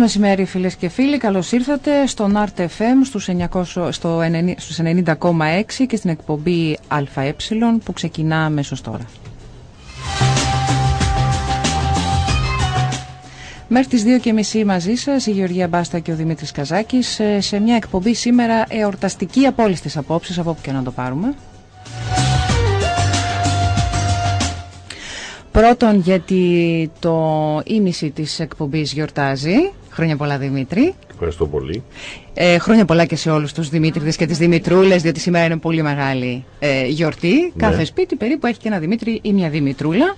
Καλό μεσημέρι φίλες και φίλοι, καλώς ήρθατε στον Art FM στους, 900, στο 90, στους 90,6 και στην εκπομπή ΑΕ που ξεκινά αμέσως τώρα. Μέχρι τις 2.30 μαζί σας η Γεωργία Μπάστα και ο Δημήτρης Καζάκης σε μια εκπομπή σήμερα εορταστική από όλες τις απόψεις, από όπου και να το πάρουμε. Πρώτον γιατί το ίμιση της εκπομπής γιορτάζει. Χρόνια πολλά Δημήτρη. Ευχαριστώ πολύ. Ε, χρόνια πολλά και σε όλους τους Δημήτριδες και τις Δημητρούλες, διότι σήμερα είναι πολύ μεγάλη ε, γιορτή. Ναι. Κάθε σπίτι περίπου έχει και ένα Δημήτρη ή μια Δημητρούλα.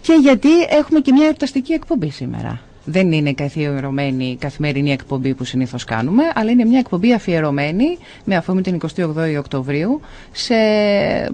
Και γιατί έχουμε και μια εορταστική εκπομπή σήμερα δεν είναι καθιερωμένη καθημερινή εκπομπή που συνήθως κάνουμε, αλλά είναι μια εκπομπή αφιερωμένη με αφορμή την 28η Οκτωβρίου σε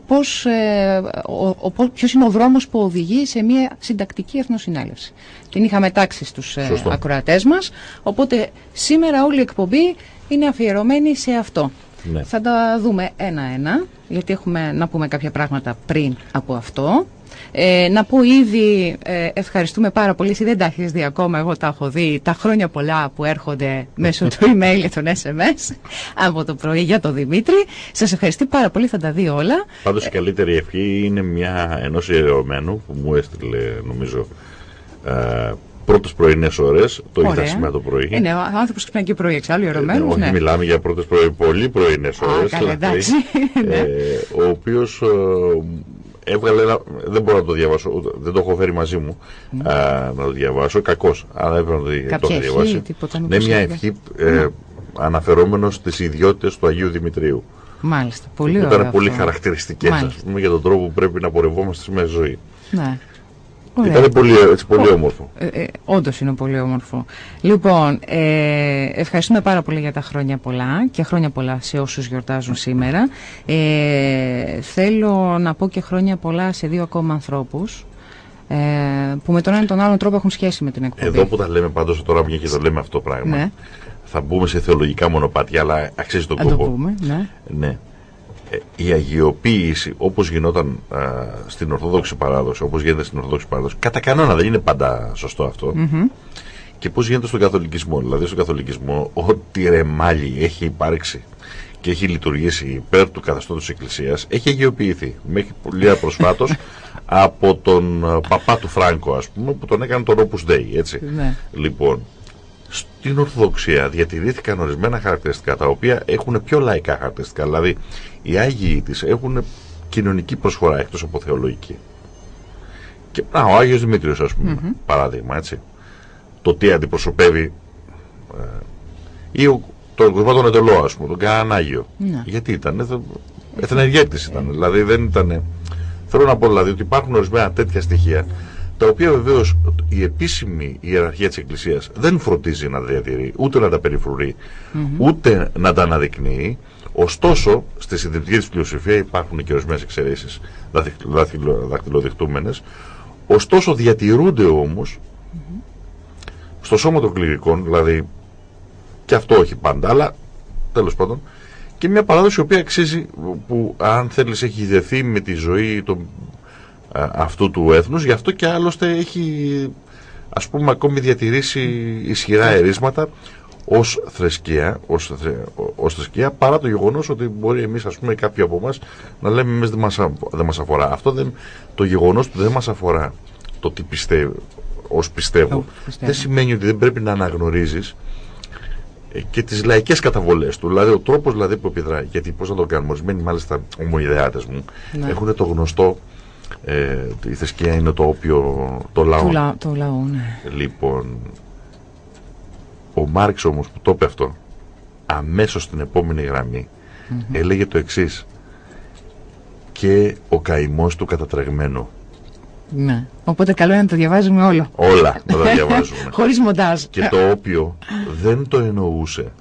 πώς, ε, ο, ο, ποιος είναι ο δρόμος που οδηγεί σε μια συντακτική εθνοσυνέλευση. Την είχαμε τάξει στους ε, ακροατές μας, οπότε σήμερα όλη η εκπομπή είναι αφιερωμένη σε αυτό. Ναι. Θα τα δούμε ένα-ένα, γιατί έχουμε να πούμε κάποια πράγματα πριν από αυτό. Ε, να πω ήδη ε, ευχαριστούμε πάρα πολύ. Εσύ δεν τα έχεις δει ακόμα. Εγώ τα έχω δει τα χρόνια πολλά που έρχονται μέσω του email και των SMS από το πρωί για τον Δημήτρη. Σας ευχαριστώ πάρα πολύ. Θα τα δει όλα. Πάντως η καλύτερη ευχή είναι μια ενός ιερωμένου που μου έστειλε νομίζω. Ε, πρώτες πρωινές ώρες. Το είδα σήμερα το πρωί. Είναι ο άνθρωπος ξυπνάει και πρωί, εξάλλου ιερωμένος. όχι, ναι. μιλάμε για πρώτες πρωί, πολύ πρωινές ώρες. Δηλαδή, ναι. ε, ο οποίος ε, έβγαλε ένα. Δεν μπορώ να το διαβάσω, δεν το έχω φέρει μαζί μου mm. α, να το διαβάσω. Κακός, αλλά έπρεπε να το, το διαβάσει. Ναι, μια ευχή ε, αναφερόμενος στις ιδιότητες του Αγίου Δημητρίου. Μάλιστα. Πολύ ωραία. Ήταν πολύ χαρακτηριστικές, ας πούμε, για τον τρόπο που πρέπει να πορευόμαστε στη ζωή. Ναι. Ήταν πολύ, έτσι, πολύ όμορφο. Ε, ε, Όντως είναι πολύ όμορφο. Λοιπόν, ε, ευχαριστούμε πάρα πολύ για τα χρόνια πολλά και χρόνια πολλά σε όσους γιορτάζουν σήμερα. Ε, θέλω να πω και χρόνια πολλά σε δύο ακόμα ανθρώπους ε, που με τον έναν τον άλλον τρόπο έχουν σχέση με την εκπομπή. Εδώ που τα λέμε πάντως τώρα που και το λέμε αυτό το πράγμα, ναι. θα μπούμε σε θεολογικά μονοπάτια, αλλά αξίζει τον κόπο. Το πούμε, ναι. ναι η αγιοποίηση όπως γινόταν στην Ορθόδοξη παράδοση, όπως γίνεται στην Ορθόδοξη παράδοση, κατά κανόνα δεν είναι πάντα σωστό αυτό. Και πώς γίνεται στον Καθολικισμό. Δηλαδή στον Καθολικισμό ό,τι ρεμάλι έχει υπάρξει και έχει λειτουργήσει υπέρ του καθεστώτος της Εκκλησίας έχει αγιοποιηθεί. Μέχρι πολύ προσφάτως από τον παπά του Φράγκο ας πούμε που τον έκανε τον Opus Dei έτσι. Ναι. Λοιπόν, στην Ορθοδοξία διατηρήθηκαν ορισμένα χαρακτηριστικά τα οποία έχουν πιο λαϊκά χαρακτηριστικά. Δηλαδή οι Άγιοι της έχουν κοινωνική προσφορά εκτός από θεολογική. Και, α, ο Άγιος Δημήτριος ας πούμε, παράδειγμα έτσι. Το τι αντιπροσωπεύει ε, ή ο, τον κοσμό τον Εντελό ας πούμε, τον κανέναν Άγιο. Ναι. Γιατί ήταν, εθνεργέτης ήταν, δηλαδή δεν ήταν... Θέλω να πω δηλαδή ότι υπάρχουν ορισμένα τέτοια στοιχεία τα οποία βεβαίως η επίσημη ιεραρχία της Εκκλησίας δεν φροντίζει να διατηρεί, ούτε να τα περιφρουρεί, ούτε να τα αναδεικνύει, Ωστόσο, στη συντηρητική της πλειοψηφία υπάρχουν και ορισμένες εξαιρέσεις δακτυλοδειχτούμενες. Ωστόσο, διατηρούνται όμως στο σώμα των κληρικών, δηλαδή και αυτό όχι πάντα, αλλά τέλος πάντων, και μια παράδοση η οποία αξίζει, που αν θέλεις έχει δεθεί με τη ζωή του, αυτού του έθνους, γι' αυτό και άλλωστε έχει ας πούμε ακόμη διατηρήσει ισχυρά ερίσματα ως θρησκεία, ως, ως θρησκεία παρά το γεγονός ότι μπορεί εμείς ας πούμε κάποιοι από εμάς να λέμε εμείς δεν μας, δεν μας αφορά. Αυτό δεν, το γεγονός που δεν μας αφορά το τι πιστεύω, ως πιστεύω, δεν σημαίνει ότι δεν πρέπει να αναγνωρίζεις ε, και τις λαϊκές καταβολές του. Δηλαδή ο τρόπος δηλαδή, που επιδρά, γιατί πώς να το κάνουμε, ορισμένοι μάλιστα ομοειδεάτες μου ναι. έχουν το γνωστό ε, η θρησκεία είναι το όπιο το λαό. Το, λαό, ναι. Λοιπόν, ο Μάρξ όμως που το είπε αυτό, αμέσως στην επόμενη γραμμή, έλεγε το εξής. Και ο καημός του κατατρεγμένο. Ναι. Οπότε καλό είναι να το διαβάζουμε όλο. Όλα να τα διαβάζουμε. Χωρίς μοντάζ. Και το όπιο δεν το εννοούσε.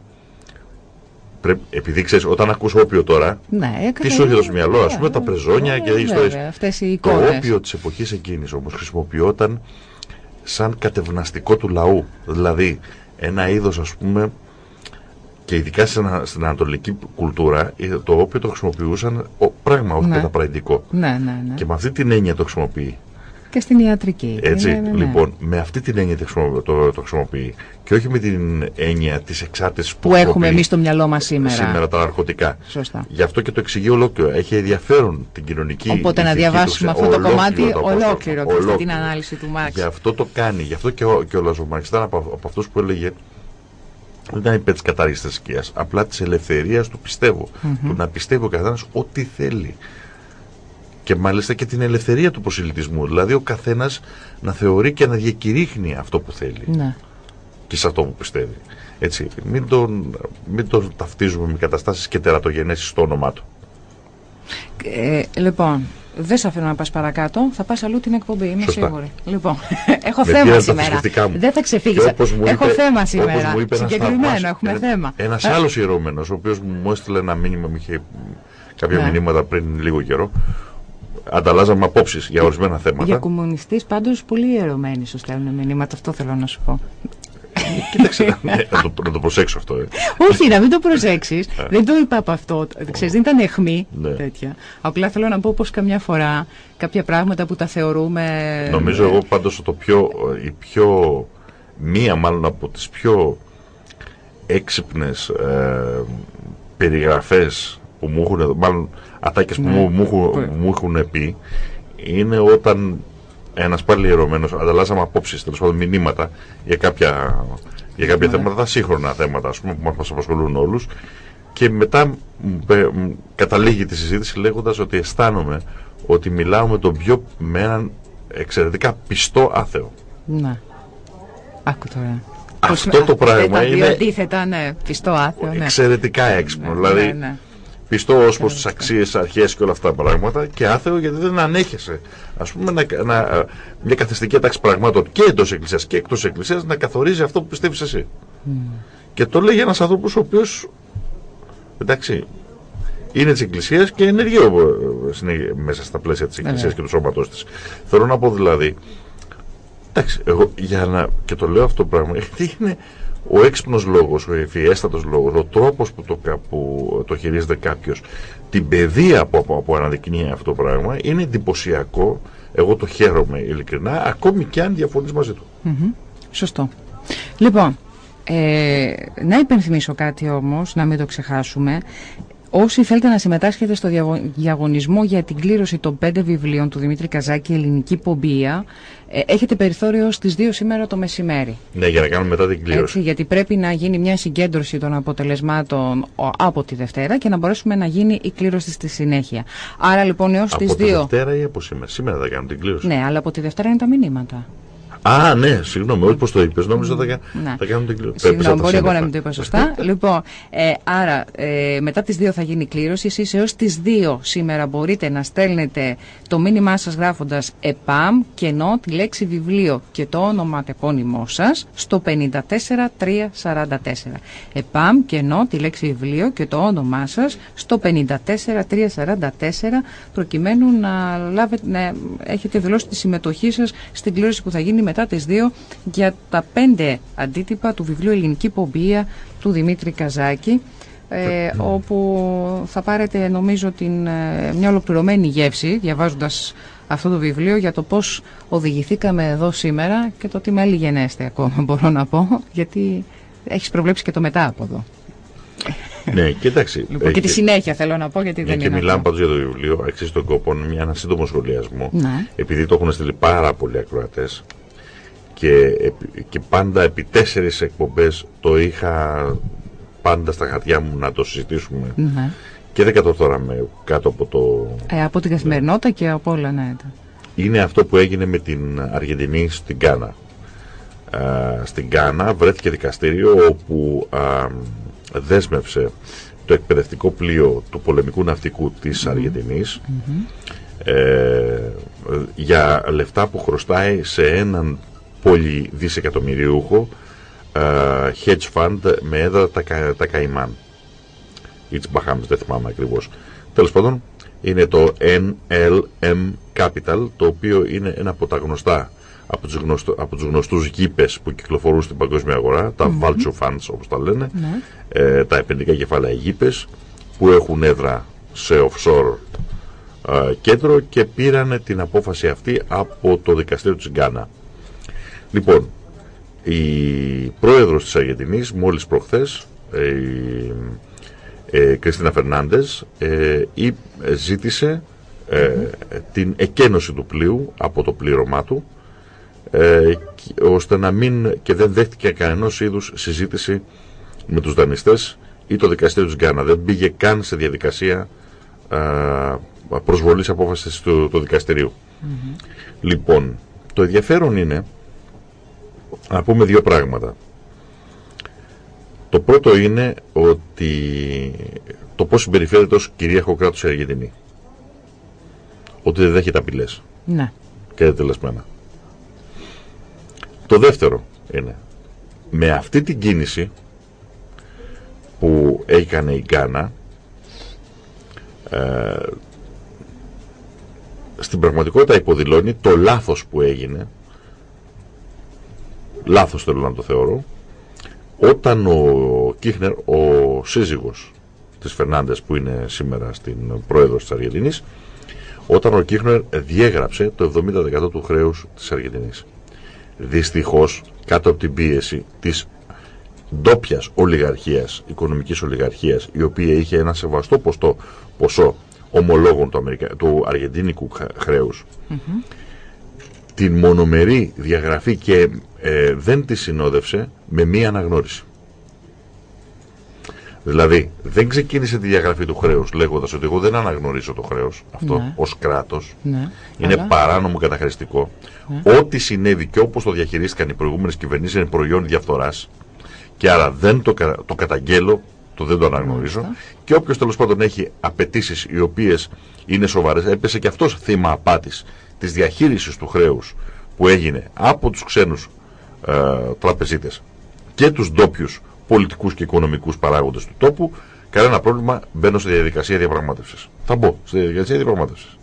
Πρέπει, επειδή ξέρεις, όταν ακούς όπιο τώρα, ναι, τι σου έρχεται στο μυαλό, ας πούμε, τα πρεζόνια και οι ιστορίες. Το όπιο της εποχής εκείνης όμως χρησιμοποιόταν σαν κατευναστικό του λαού. Δηλαδή, ένα είδος ας πούμε και ειδικά στην ανατολική κουλτούρα ε, το οποίο το χρησιμοποιούσαν ο, πράγμα ως ναι. καταπραγητικό. Ναι, ναι, ναι. Και με αυτή την έννοια το χρησιμοποιεί. Και στην ιατρική. Έτσι, Είναι, ναι, ναι. λοιπόν, με αυτή την έννοια το, χρησιμο- το, το χρησιμοποιεί και όχι με την έννοια της εξάρτησης που, Που έχουμε χρησιμοποιεί εμείς στο μυαλό μας σήμερα. σήμερα τα ναρκωτικά. Σωστά. Γι' αυτό και το εξηγεί ολόκληρο. Έχει ενδιαφέρον την κοινωνική. Οπότε να ηθική του διαβάσουμε σε- αυτό το ολόκληρο κομμάτι το πρόσωπο. ολόκληρο και αυτή την Ολόκληρο. ανάλυση του Μάρξ. Γι' αυτό το κάνει. Γι' αυτό και ο, και ο Λαζομάρξ ήταν από, από αυτούς που έλεγε. Δεν ήταν υπέρ τη κατάργηση της θρησκείας. Απλά της ελευθερίας του πιστεύω. Του να πιστεύει ο καθένας ό,τι θέλει. Και μάλιστα και την ελευθερία του προσιλητισμού. Δηλαδή ο καθένας να θεωρεί και να διακηρύχνει αυτό που θέλει Ναι. και σε αυτό που πιστεύει. Έτσι, μην τον, μην τον ταυτίζουμε με καταστάσεις και τερατογενέσεις στο όνομά του. Ε, λοιπόν, δεν σε αφήνω να πας παρακάτω. Θα πας αλλού την εκπομπή, είμαι Σωστά. σίγουρη. Λοιπόν, έχω Με θέμα πήραν τα σήμερα. θρησκευτικά μου. Δεν θα ξεφύγεις. Και όπως μου Έχω είπε- θέμα όπως σήμερα. μου είπε ένας Συγκεκριμένο, θαυμάσιος- έχουμε ένα- θέμα. Ένας Ε, άλλος ιερώμενος, ο οποίος μου έστειλε ένα μήνυμα, μου είχε κάποια Ναι. μηνύματα πριν λίγο καιρό. Ανταλλάζαμε απόψεις για ορισμένα Για θέματα. κομμουνιστής, πάντως πολύ ιερωμένοι σου στέλνουν μηνύματα. Αυτό θέλω να σου πω. Κοίταξε, ναι, να, το, να το προσέξω αυτό. Ε. Όχι, να μην το προσέξεις. δεν το είπα από αυτό. Ξέρεις, δεν ήταν αιχμή Ναι. τέτοια. Απλά θέλω να πω πως καμιά φορά κάποια πράγματα που τα θεωρούμε. Νομίζω εγώ πάντως το πιο, η πιο, μία μάλλον από τις πιο έξυπνες ε, περιγραφές που μου έχουν, μάλλον ατάκες που Ναι. μου, μου, έχουν- Που- μου έχουν πει είναι όταν ένας πάλι ιερωμένος ανταλλάσσαμε απόψεις, τέλος πάντων μηνύματα για κάποια, για κάποια Ναι. θέματα, τα σύγχρονα θέματα ας πούμε, που μας απασχολούν όλους και μετά μου πε- μου καταλήγει τη συζήτηση λέγοντας ότι αισθάνομαι ότι μιλάω με τον πιο με έναν εξαιρετικά πιστό άθεο. Ναι. Άκου τώρα. Αυτό Πώς- το α, πράγμα τα δύο είναι- αντίθετα, ναι. Πιστό άθεο, ναι. Εξαιρετικά έξυπνο. Ναι, δηλαδή ναι, ναι. Πιστό ως προς τις αξίες, αρχές και όλα αυτά τα πράγματα και άθεο γιατί δεν ανέχεσαι. Α πούμε, να, να, μια καθιστική τάξη πραγμάτων και εντός Εκκλησίας και εκτός Εκκλησίας να καθορίζει αυτό που πιστεύεις εσύ. Και το λέει ένας άνθρωπος ο οποίος. Εντάξει, είναι της Εκκλησίας και ενεργεί ο- συνε- μέσα στα πλαίσια της Εκκλησίας Βέβαια. και του σώματός της. Θέλω να πω δηλαδή. Εντάξει, εγώ για να. και το λέω αυτό το πράγμα, γιατί είναι ο έξυπνος λόγος, ο ευφιέστατος λόγος, ο τρόπος που το, κα- που το χειρίζεται κάποιος, την παιδεία που, που, που αναδεικνύει αυτό το πράγμα, είναι εντυπωσιακό. Εγώ το χαίρομαι ειλικρινά, ακόμη και αν διαφωνείς μαζί του. Μμμ. Σωστό. Λοιπόν, ε, να υπενθυμίσω κάτι όμως, να μην το ξεχάσουμε. Όσοι θέλετε να συμμετάσχετε στο διαγω- διαγωνισμό για την κλήρωση των πέντε βιβλίων του Δημήτρη Καζάκη «Ελληνική Πομπία», ε, έχετε περιθώριο στις 2 σήμερα το μεσημέρι. Ναι, για να κάνουμε μετά την κλήρωση. Έτσι, γιατί πρέπει να γίνει μια συγκέντρωση των αποτελεσμάτων ο, από τη Δευτέρα και να μπορέσουμε να γίνει η κλήρωση στη συνέχεια. Άρα λοιπόν έως τις από τη 2... Δευτέρα ή από σήμερα. Σήμερα θα κάνουμε την κλήρωση. Ναι, αλλά από τη Δευτέρα είναι τα μηνύματα. Α, ναι, συγγνώμη, όχι πώ το είπες. Νόμιζα θα, κα- Ναι. θα κάνουμε την κλήρωση. Συγγνώμη, Πέμπτης μπορεί από τα εγώ να μην το είπα σωστά. λοιπόν, ε, άρα ε, μετά τις 2 θα γίνει η κλήρωση. Εσείς έως τις 2 σήμερα μπορείτε να στέλνετε το μήνυμά σας γράφοντας ΕΠΑΜ και ενώ τη λέξη βιβλίο και το όνομα τεπώνυμό σας στο 54344. ΕΠΑΜ και ενώ τη λέξη βιβλίο και το όνομά σας στο 54344 προκειμένου να, λάβετε, να έχετε δηλώσει τη συμμετοχή σας στην κλήρωση που θα γίνει μετά τις 2 για τα πέντε αντίτυπα του βιβλίου Ελληνική Πομπία του Δημήτρη Καζάκη ε, όπου θα πάρετε νομίζω την, ε, μια ολοκληρωμένη γεύση διαβάζοντας αυτό το βιβλίο για το πώς οδηγηθήκαμε εδώ σήμερα και το τι με γενέστε ακόμα μπορώ να πω γιατί έχεις προβλέψει και το μετά από εδώ. Ναι, κοίταξε. Λοιπόν, ε, και τη συνέχεια θέλω να πω γιατί Μια δεν και είναι μιλάμε αυτό. πάντως για το βιβλίο, αξίζει τον κόπο μια, ένα σύντομο σχολιασμό. Ναι. Επειδή το έχουν στείλει πάρα πολλοί ακροατές και, επί- και πάντα επί τέσσερις εκπομπές το είχα πάντα στα χαρτιά μου να το συζητήσουμε Ναι. και δεν κατορθώραμε κάτω από το. Ε, από την καθημερινότητα και από όλα ναι. Είναι αυτό που έγινε με την Αργεντινή στην Κάνα. Α, στην Κάνα βρέθηκε δικαστήριο όπου α, δέσμευσε το εκπαιδευτικό πλοίο του πολεμικού ναυτικού της Αργεντινής ε, για λεφτά που χρωστάει σε έναν πολυδισεκατομμυριούχο ε, hedge fund με έδρα τα, Κα- τα Καϊμάν ή τις Μπαχάμες, δεν θυμάμαι ακριβώς. Τέλος πάντων, είναι το NLM Capital, το οποίο είναι ένα από τα γνωστά από τους, γνωστο, από τους γνωστούς γήπες που κυκλοφορούν στην παγκόσμια αγορά, τα vulture funds όπως τα λένε, Ναι. ε, τα επενδυτικά κεφάλαια γήπες που έχουν έδρα σε offshore κέντρο και πήρανε την απόφαση αυτή από το δικαστήριο της Γκάνα. Λοιπόν, η πρόεδρος της Αργεντινής μόλις προχθές, η ε, Κριστίνα Φερνάντες, ε, ζήτησε ε, την εκένωση του πλοίου από το πλήρωμά του ε, ώστε να μην και δεν δέχτηκε κανένας είδους συζήτηση με τους δανειστές ή το δικαστήριο της Γκάνα. Δεν πήγε καν σε διαδικασία ε, προσβολής απόφασης του, του δικαστηρίου. Λοιπόν, το ενδιαφέρον είναι να πούμε δύο πράγματα. Το πρώτο είναι ότι το πώς συμπεριφέρεται ως κυρίαρχο κράτος η Αργεντινή. Ότι δεν δέχεται απειλές. Ναι. Και τελεσμένα. Το δεύτερο είναι με αυτή την κίνηση που έκανε η Γκάνα ε, στην πραγματικότητα υποδηλώνει το λάθος που έγινε λάθος θέλω να το θεωρώ όταν ο Κίχνερ, ο σύζυγος της Φερνάντες που είναι σήμερα στην πρόεδρος της Αργεντινής όταν ο Κίχνερ διέγραψε το 70% του χρέους της Αργεντινής. Δυστυχώς κάτω από την πίεση της ντόπιας ολιγαρχίας, οικονομικής ολιγαρχίας η οποία είχε ένα σεβαστό ποστό, ποσό ομολόγων του, Αμερικα... του αργεντίνικου χρέους την μονομερή διαγραφή και ε, δεν τη συνόδευσε με μία αναγνώριση. Δηλαδή, δεν ξεκίνησε τη διαγραφή του χρέους λέγοντας ότι εγώ δεν αναγνωρίζω το χρέος αυτό ναι. ως κράτος. Ναι. Είναι Αλλά... παράνομο καταχρηστικό. Ναι. Ό,τι συνέβη και όπως το διαχειρίστηκαν οι προηγούμενες κυβερνήσεις είναι προϊόν διαφθοράς. Και άρα δεν το, το καταγγέλω, το δεν το αναγνωρίζω. Και όποιος τέλος πάντων έχει απαιτήσεις οι οποίες είναι σοβαρές, έπεσε και αυτός θύμα απάτης της διαχείρισης του χρέους που έγινε από τους ξένους ε, τραπεζίτες και τους ντόπιους πολιτικούς και οικονομικούς παράγοντες του τόπου, κανένα πρόβλημα μπαίνω στη διαδικασία διαπραγμάτευσης. Θα μπω στη διαδικασία διαπραγμάτευσης.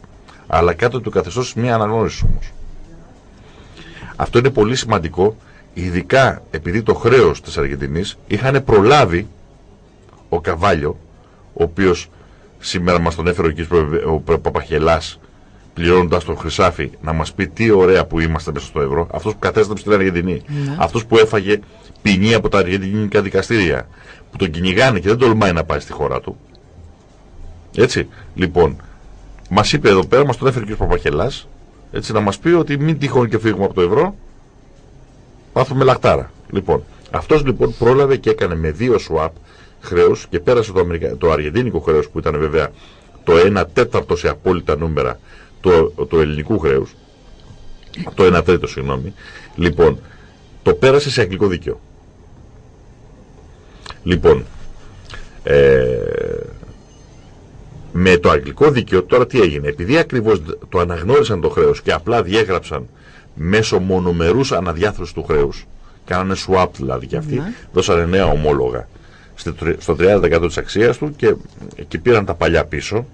Αλλά κάτω του καθεστώς μια αναγνώριση όμως. Αυτό είναι πολύ σημαντικό, ειδικά επειδή το χρέος της Αργεντινής είχαν προλάβει ο Καβάλιο, ο οποίος σήμερα μας τον έφερε ο κ. Παπαχελάς, πληρώνοντας τον Χρυσάφι, να μας πει τι ωραία που είμαστε μέσα στο ευρώ, αυτός που κατέστρεψε την Αργεντινή, ναι. αυτός που έφαγε ποινή από τα αργεντινικά δικαστήρια που τον κυνηγάνε και δεν τολμάει να πάει στη χώρα του. Έτσι. Λοιπόν, μας είπε εδώ πέρα, μας τον έφερε ο κ. Παπαχελάς, έτσι να μας πει ότι μην τυχόν και φύγουμε από το ευρώ, πάθουμε λαχτάρα. Λοιπόν, αυτός λοιπόν πρόλαβε και έκανε με δύο swap χρέους και πέρασε το, Αμερικα... το αργεντίνικο χρέος που ήταν βέβαια το 1 τέταρτο σε απόλυτα νούμερα του, το ελληνικού χρέους. Το 1 τρίτο, συγγνώμη. Λοιπόν, το πέρασε σε αγγλικό δίκαιο. Λοιπόν, ε, με το αγγλικό δίκαιο τώρα τι έγινε; Επειδή ακριβώς το αναγνώρισαν το χρέος και απλά διέγραψαν μέσω μονομερούς αναδιάθρωσης του χρέους, κάνανε swap δηλαδή και αυτοί, ναι. δώσανε νέα ομόλογα στο 30% της αξίας του και, και πήραν τα παλιά πίσω,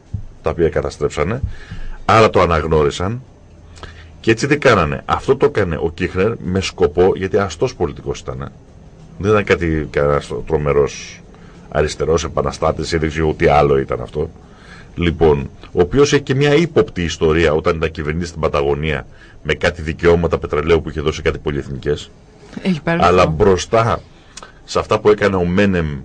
τα οποία καταστρέψανε, άρα το αναγνώρισαν και έτσι τι κάνανε. Αυτό το έκανε ο Κίχνερ με σκοπό, γιατί αστός πολιτικός ήταν, δεν ήταν κάτι τρομερός αριστερός επαναστάτης ή δεν ξέρω τι άλλο ήταν αυτό. Λοιπόν, ο οποίος έχει και μια ύποπτη ιστορία όταν ήταν κυβερνήτης στην Παταγωνία με κάτι δικαιώματα πετρελαίου που είχε δώσει κάτι πολυεθνικές. Αλλά μπροστά σε αυτά που έκανε ο Μένεμ,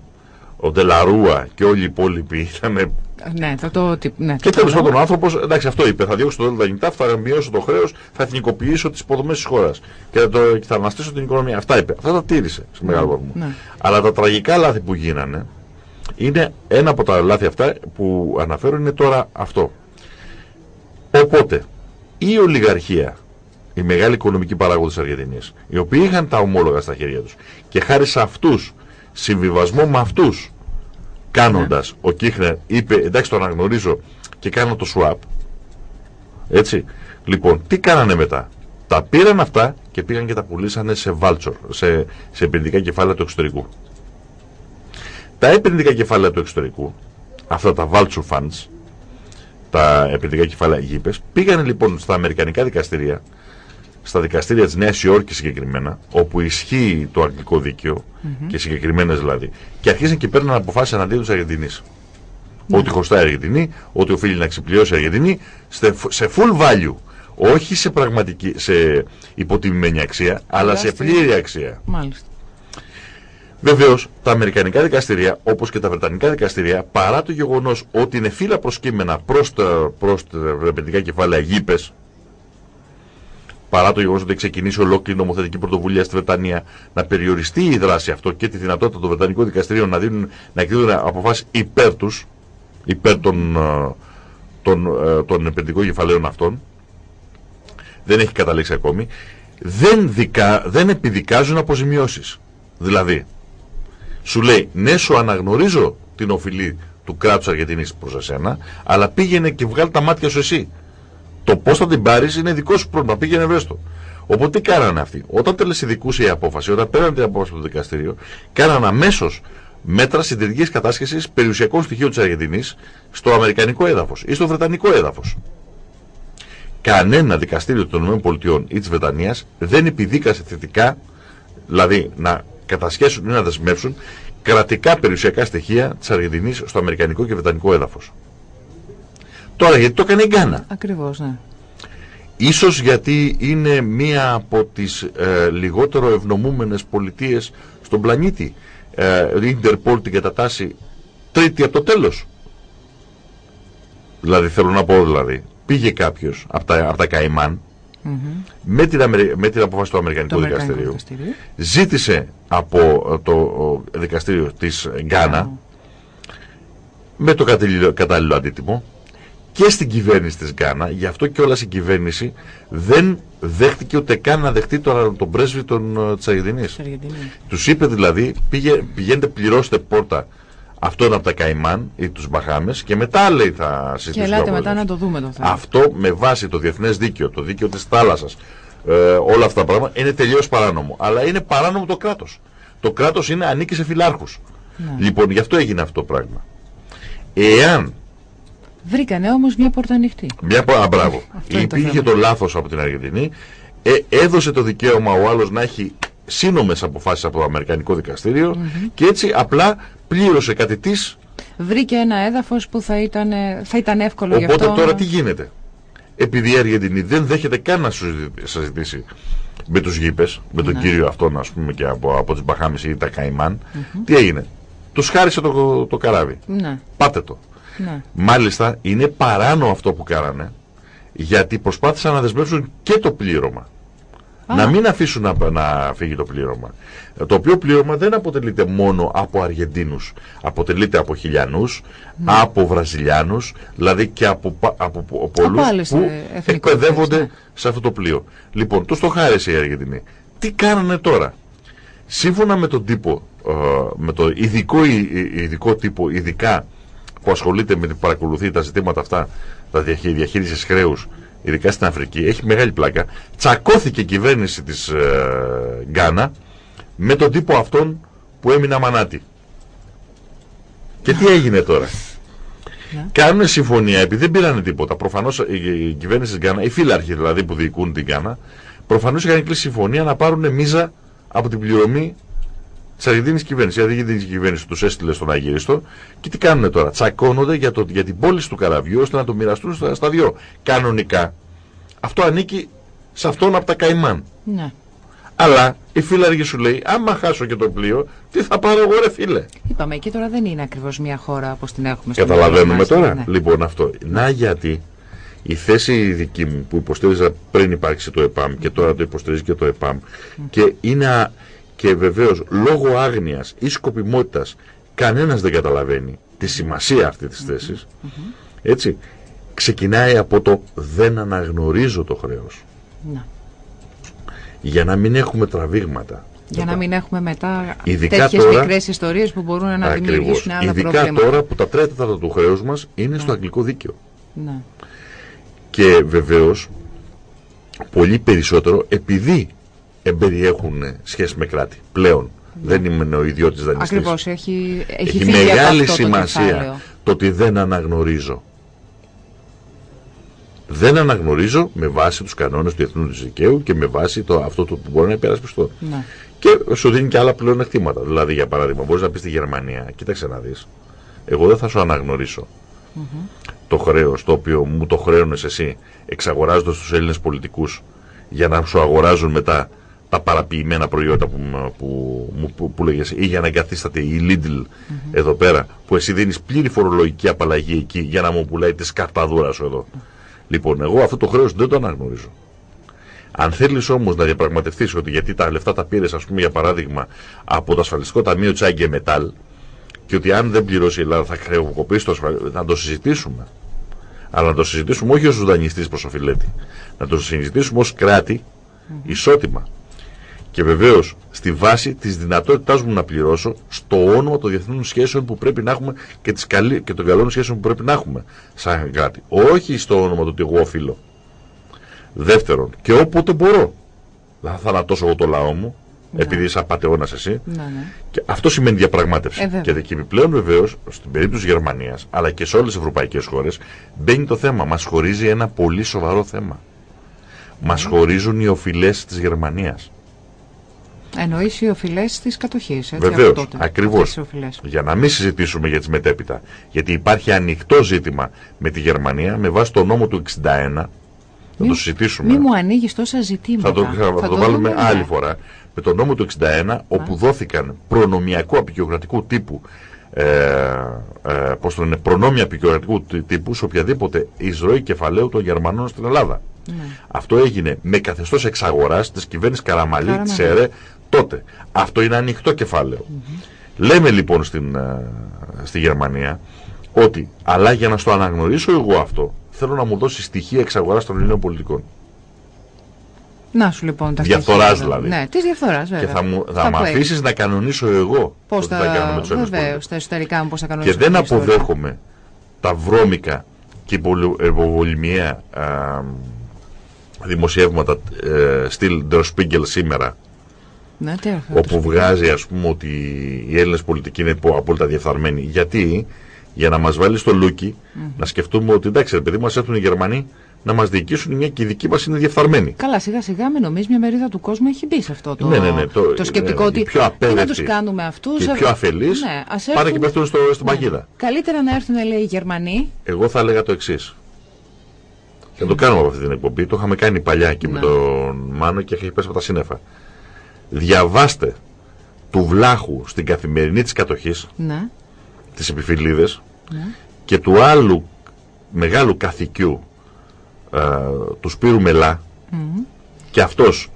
ο Ντελαρούα και όλοι οι υπόλοιποι ήταν ναι, το, το, ναι, και τέλος πάντων ο άνθρωπος, εντάξει, αυτό είπε. Θα διώξω το ΔΝΤ, θα μειώσω το χρέος, θα εθνικοποιήσω τις υποδομές της χώρας και θα, το, θα αναστήσω την οικονομία. Αυτά είπε. Αυτά τα τήρησε σε μεγάλο ναι, βαθμό. Ναι. Αλλά τα τραγικά λάθη που γίνανε είναι ένα από τα λάθη αυτά που αναφέρω είναι τώρα αυτό. Οπότε, η ολιγαρχία, οι μεγάλοι οικονομικοί παράγοντες της Αργεντινής, οι οποίοι είχαν τα ομόλογα στα χέρια τους και χάρη σε αυτούς, συμβιβασμό με αυτούς, κάνοντας, ναι. ο Κίχνερ είπε εντάξει το αναγνωρίζω και κάνω το swap. Έτσι. Λοιπόν, τι κάνανε μετά; Τα πήραν αυτά και πήγαν και τα πουλήσανε σε vulture, σε, σε επενδυτικά κεφάλαια του εξωτερικού. Τα επενδυτικά κεφάλαια του εξωτερικού, αυτά τα vulture funds, τα επενδυτικά κεφάλαια γήπες, πήγαν λοιπόν στα αμερικανικά δικαστηρία στα δικαστήρια της Νέας Υόρκης συγκεκριμένα, όπου ισχύει το αγγλικό δίκαιο και συγκεκριμένες δηλαδή, και αρχίζουν και παίρνουν αποφάσεις εναντίον της Αργεντινής. Ότι χρωστάει η Αργεντινή, ότι οφείλει να ξεπληρώσει η Αργεντινή σε, σε full value. Όχι σε πραγματική, σε υποτιμημένη αξία, αλλά σε πλήρη αξία. Μάλιστα. Βεβαίως, τα Αμερικανικά δικαστηρία, όπως και τα Βρετανικά δικαστηρία, παρά το γεγονός ότι είναι φύλλα προσκύμενα προς τα, προς τα βρετανικά κεφάλαια γήπες, παρά το γεγονός ότι έχει ξεκινήσει ολόκληρη νομοθετική πρωτοβουλία στη Βρετανία να περιοριστεί η δράση αυτό και τη δυνατότητα των Βρετανικών δικαστηρίων να, δίνουν, να εκδίδουν αποφάσεις υπέρ τους, υπέρ των, ε, των, ε, των επενδυτικών κεφαλαίων αυτών, δεν έχει καταλήξει ακόμη, δεν, δικα, δεν επιδικάζουν αποζημιώσεις. Δηλαδή, σου λέει ναι σου αναγνωρίζω την οφειλή του κράτους Αργεντινής προς εσένα, αλλά πήγαινε και βγάλει τα μάτια σου εσύ. Το πώς θα την πάρεις είναι δικό σου πρόβλημα. Πήγαινε βρέστο. Οπότε τι κάνανε αυτοί. Όταν τελεσυδικούσε η απόφαση, όταν πέραν την απόφαση από το δικαστήριο, κάνανε αμέσως μέτρα συντηρητικής κατάσχεσης περιουσιακών στοιχείων της Αργεντινής στο Αμερικανικό έδαφος ή στο Βρετανικό έδαφος. Κανένα δικαστήριο των ΗΠΑ ή της Βρετανίας δεν επιδίκασε θετικά, δηλαδή να κατασχέσουν ή να δεσμεύσουν κρατικά περιουσιακά στοιχεία της Αργεντινής στο Αμερικανικό και Βρετανικό έδαφος. Τώρα γιατί το έκανε η Γκάνα; Ακριβώς, ναι. Ίσως γιατί είναι μία από τις ε, λιγότερο ευνομούμενες πολιτείες στον πλανήτη. Ε, η Ιντερπολ την κατατάσσει τρίτη από το τέλος. Δηλαδή θέλω να πω δηλαδή. Πήγε κάποιος από τα, από τα Καϊμάν mm -hmm. με, την Αμερι... με την αποφάση του Αμερικανικού Το δικαστηρίου. δικαστήριο. Ζήτησε από ε, το ο, δικαστήριο της Γκάνα με το κατάλληλο, κατάλληλο αντίτιμο και στην κυβέρνηση της Γκάνα, γι' αυτό και όλας η κυβέρνηση δεν δέχτηκε ούτε καν να δεχτεί τον, τον πρέσβη των, ε, της Αργεντινής. Αργεντινής. Τους είπε δηλαδή πήγε, πηγαίνετε πληρώστε πόρτα αυτόν από τα Καϊμάν ή τους Μπαχάμες και μετά λέει θα Και συζητήσουμε. ελάτε ο μετά πρόεδρος. να το δούμε το θέμα. Αυτό με βάση το διεθνές δίκαιο, το δίκαιο της θάλασσας, ε, όλα αυτά τα πράγματα είναι τελείως παράνομο. Αλλά είναι παράνομο το κράτος. Το κράτος είναι, ανήκει σε φιλάρχους. Ναι. Λοιπόν, γι' αυτό έγινε αυτό το πράγμα. Εάν Βρήκανε όμως μια πόρτα ανοιχτή. μια πο- α, μπράβο. Αυτό είναι το Υπήρχε θέμα. το λάθος από την Αργεντινή. Ε, έδωσε το δικαίωμα ο άλλος να έχει σύνομες αποφάσεις από το Αμερικανικό δικαστήριο και έτσι απλά πλήρωσε κάτι της. Βρήκε ένα έδαφος που θα ήταν, θα ήταν εύκολο γι' Οπότε αυτό. τώρα τι γίνεται; Επειδή η Αργεντινή δεν δέχεται καν να συζητήσει- συζητήσει με τους γήπες, με τον Ναι. κύριο αυτόν ας πούμε και από, από τις Μπαχάμες ή τα Καϊμάν, τι έγινε; Τους χάρισε το, το καράβι. Ναι, Πάτε το. Ναι. Μάλιστα είναι παράνομο αυτό που κάνανε γιατί προσπάθησαν να δεσμεύσουν και το πλήρωμα. Α. Να μην αφήσουν να, να φύγει το πλήρωμα. Ε, Το οποίο πλήρωμα δεν αποτελείται μόνο από Αργεντίνους. Αποτελείται από Χιλιανούς, Ναι. από Βραζιλιάνους, δηλαδή και από, πα- από, πο- πολλούς άλλες, που ε, εθνικότητες, εκπαιδεύονται ναι. σε αυτό το πλοίο. Λοιπόν, τους το χάρισε η Αργεντινή. Τι κάνανε τώρα; Σύμφωνα με τον τύπο, ε, με το ειδικό, ει- ει- ειδικό τύπο, ειδικά που ασχολείται με την παρακολουθεί τα ζητήματα αυτά, τα διαχεί, διαχείρισης χρέους, ειδικά στην Αφρική, έχει μεγάλη πλάκα. Τσακώθηκε η κυβέρνηση της ε, Γκάνα με τον τύπο αυτόν που έμεινε αμανάτη. Και τι έγινε τώρα; Ναι. Κάνουν συμφωνία, επειδή δεν πήραν τίποτα. Προφανώς η, η κυβέρνηση της Γκάνα, οι φύλαρχοι δηλαδή που διοικούν την Γκάνα, προφανώς είχαν κλείσει συμφωνία να πάρουν μίζα από την πληρωμή τη Αργεντινή κυβέρνηση. Η Αργεντινή κυβέρνηση τους έστειλες στον Αγίριστο και τι κάνουν τώρα. Τσακώνονται για, το, για την πώληση του καραβιού ώστε να το μοιραστούν στα, στα δυο. Κανονικά αυτό ανήκει σε αυτόν από τα Καϊμάν. ναι. Αλλά η φύλαργη σου λέει, άμα χάσω και το πλοίο, τι θα πάρω εγώ ρε φίλε; Είπαμε, εκεί τώρα δεν είναι ακριβώς μια χώρα όπως την έχουμε στο Καταλαβαίνουμε μυαλό μας, τώρα. ναι. Λοιπόν αυτό. Να γιατί η θέση η δική μου που υποστήριζα πριν υπάρξει το ΕΠΑΜ και τώρα το υποστηρίζει και το ΕΠΑΜ και είναι α- και βεβαίως λόγω άγνοιας ή σκοπιμότητας κανένας δεν καταλαβαίνει τη σημασία αυτής της θέσης έτσι ξεκινάει από το δεν αναγνωρίζω το χρέος Ναι. για να μην έχουμε τραβήγματα Για να μην έχουμε μετά Ειδικά τέτοιες τώρα- μικρές ιστορίες που μπορούν να Ακριβώς. δημιουργήσουν άλλα Ειδικά προβλήματα. τώρα που τα τρία τέταρτα του χρέους μας είναι στο αγγλικό δίκαιο Ναι. και βεβαίως πολύ περισσότερο επειδή εμπεριέχουν σχέση με κράτη πλέον. Δεν είμαι ο ιδιώτης δανειστής. Ακριβώς, έχει, έχει, Έχει φύγει από μεγάλη αυτό το σημασία κεφάλαιο. το ότι δεν αναγνωρίζω. Δεν αναγνωρίζω με βάση τους κανόνες του διεθνούς δικαίου και με βάση το, αυτό το που μπορεί να υπερασπιστώ. Ναι. Και σου δίνει και άλλα πλεονεκτήματα. Δηλαδή, για παράδειγμα, μπορείς να πεις στη Γερμανία, κοίταξε να δεις. Εγώ δεν θα σου αναγνωρίσω το χρέος το οποίο μου το χρέωνες εσύ εξαγοράζοντας τους Έλληνες πολιτικούς για να σου αγοράζουν μετά τα παραποιημένα προϊόντα που, που, που, που, λέγες ή για να εγκαθίσταται η Lidl εδώ πέρα που εσύ δίνεις πλήρη φορολογική απαλλαγή εκεί για να μου πουλάει τη σκαρταδούρα σου εδώ. Λοιπόν, εγώ αυτό το χρέος δεν το αναγνωρίζω. Αν θέλεις όμως να διαπραγματευτείς ότι γιατί τα λεφτά τα πήρες ας πούμε για παράδειγμα από το ασφαλιστικό ταμείο Τσάγκε Μετάλ και ότι αν δεν πληρώσει η Ελλάδα θα χρεοκοπήσει το ασφαλιστικό, να το συζητήσουμε. Αλλά να το συζητήσουμε όχι ως δανειστής προς οφειλέτη. Να το συζητήσουμε ως κράτη ισότιμα. Και βεβαίως στη βάση της δυνατότητάς μου να πληρώσω στο όνομα των διεθνών σχέσεων που πρέπει να έχουμε και, τις καλή, και των καλών σχέσεων που πρέπει να έχουμε σαν κράτη. Όχι στο όνομα του ότι εγώ οφείλω. Δεύτερον, και όποτε μπορώ. Δεν θα θανατώσω εγώ το λαό μου, ναι. επειδή είσαι απαταιώνας εσύ. Ναι, ναι. Και αυτό σημαίνει διαπραγμάτευση. Ε, και επιπλέον βεβαίως, στην περίπτωση της Γερμανίας, αλλά και σε όλες τις ευρωπαϊκές χώρες, μπαίνει το θέμα. Μας χωρίζει ένα πολύ σοβαρό θέμα. Μας χωρίζουν οι οφειλές της Γερμανίας. Εννοείς οι οφειλές της κατοχής. Βεβαίως, ακριβώς. Για να μην συζητήσουμε για τις μετέπειτα. Γιατί υπάρχει ανοιχτό ζήτημα με τη Γερμανία με βάση το νόμο του 61. Θα το συζητήσουμε. Μη μου ανοίγεις τόσα ζητήματα. Θα το, θα, θα το, βάλουμε άλλη ναι. φορά. Με το νόμο του 61, όπου δόθηκαν προνομιακού απεικιοκρατικού τύπου ε, ε, πώς το λένε, προνόμια απεικιοκρατικού τύπου σε οποιαδήποτε εισρωή κεφαλαίου των Γερμανών στην Ελλάδα. Ναι. Αυτό έγινε με καθεστώς εξαγοράς της κυβέρνησης Καραμαλή, τη ΕΡΕ, τότε. Αυτό είναι ανοιχτό κεφάλαιο. Λέμε λοιπόν στην, ε, στη Γερμανία ότι, αλλά για να στο αναγνωρίσω εγώ αυτό, θέλω να μου δώσει στοιχεία εξαγοράς των Ελλήνων πολιτικών. Να σου λοιπόν τα Διαφθοράς δηλαδή. Ναι, της διαφθοράς βέβαια. Και θα, μου, θα, αφήσεις να κανονίσω εγώ πώς θα, θα κάνουμε τους Βεβαίω, στα εσωτερικά μου πώς θα κανονίσω. Και δεν αποδέχομαι τα βρώμικα και υποβολημιαία δημοσιεύματα ε, στυλ Der Spiegel σήμερα ναι, όπου βγάζει ας πούμε ότι οι Έλληνες πολιτικοί είναι απόλυτα διεφθαρμένοι. Γιατί, για να μας βάλει στο λούκι, να σκεφτούμε ότι εντάξει, επειδή μας έρθουν οι Γερμανοί να μας διοικήσουν, μια και η δική μας είναι διεφθαρμένη. Καλά, σιγά σιγά με νομίζεις μια μερίδα του κόσμου έχει μπει σε αυτό το, ναι, ναι, ναι, το, το σκεπτικό ότι τι να τους κάνουμε αυτούς. Και πιο αφελείς, ναι, έρθουν, πάνε και πέφτουν στο, στην ναι. παγίδα. Καλύτερα να έρθουν, λέει, οι Γερμανοί. Εγώ θα έλεγα το εξής. Και το κάνουμε από αυτή την εκπομπή. Το είχαμε κάνει παλιά εκεί με τον Μάνο και έχει πέσει από τα σύννεφα διαβάστε του Βλάχου στην καθημερινή της κατοχής, ναι. τις επιφυλίδες, ναι. και του άλλου μεγάλου καθηκιού, ε, του Σπύρου Μελά, και αυτός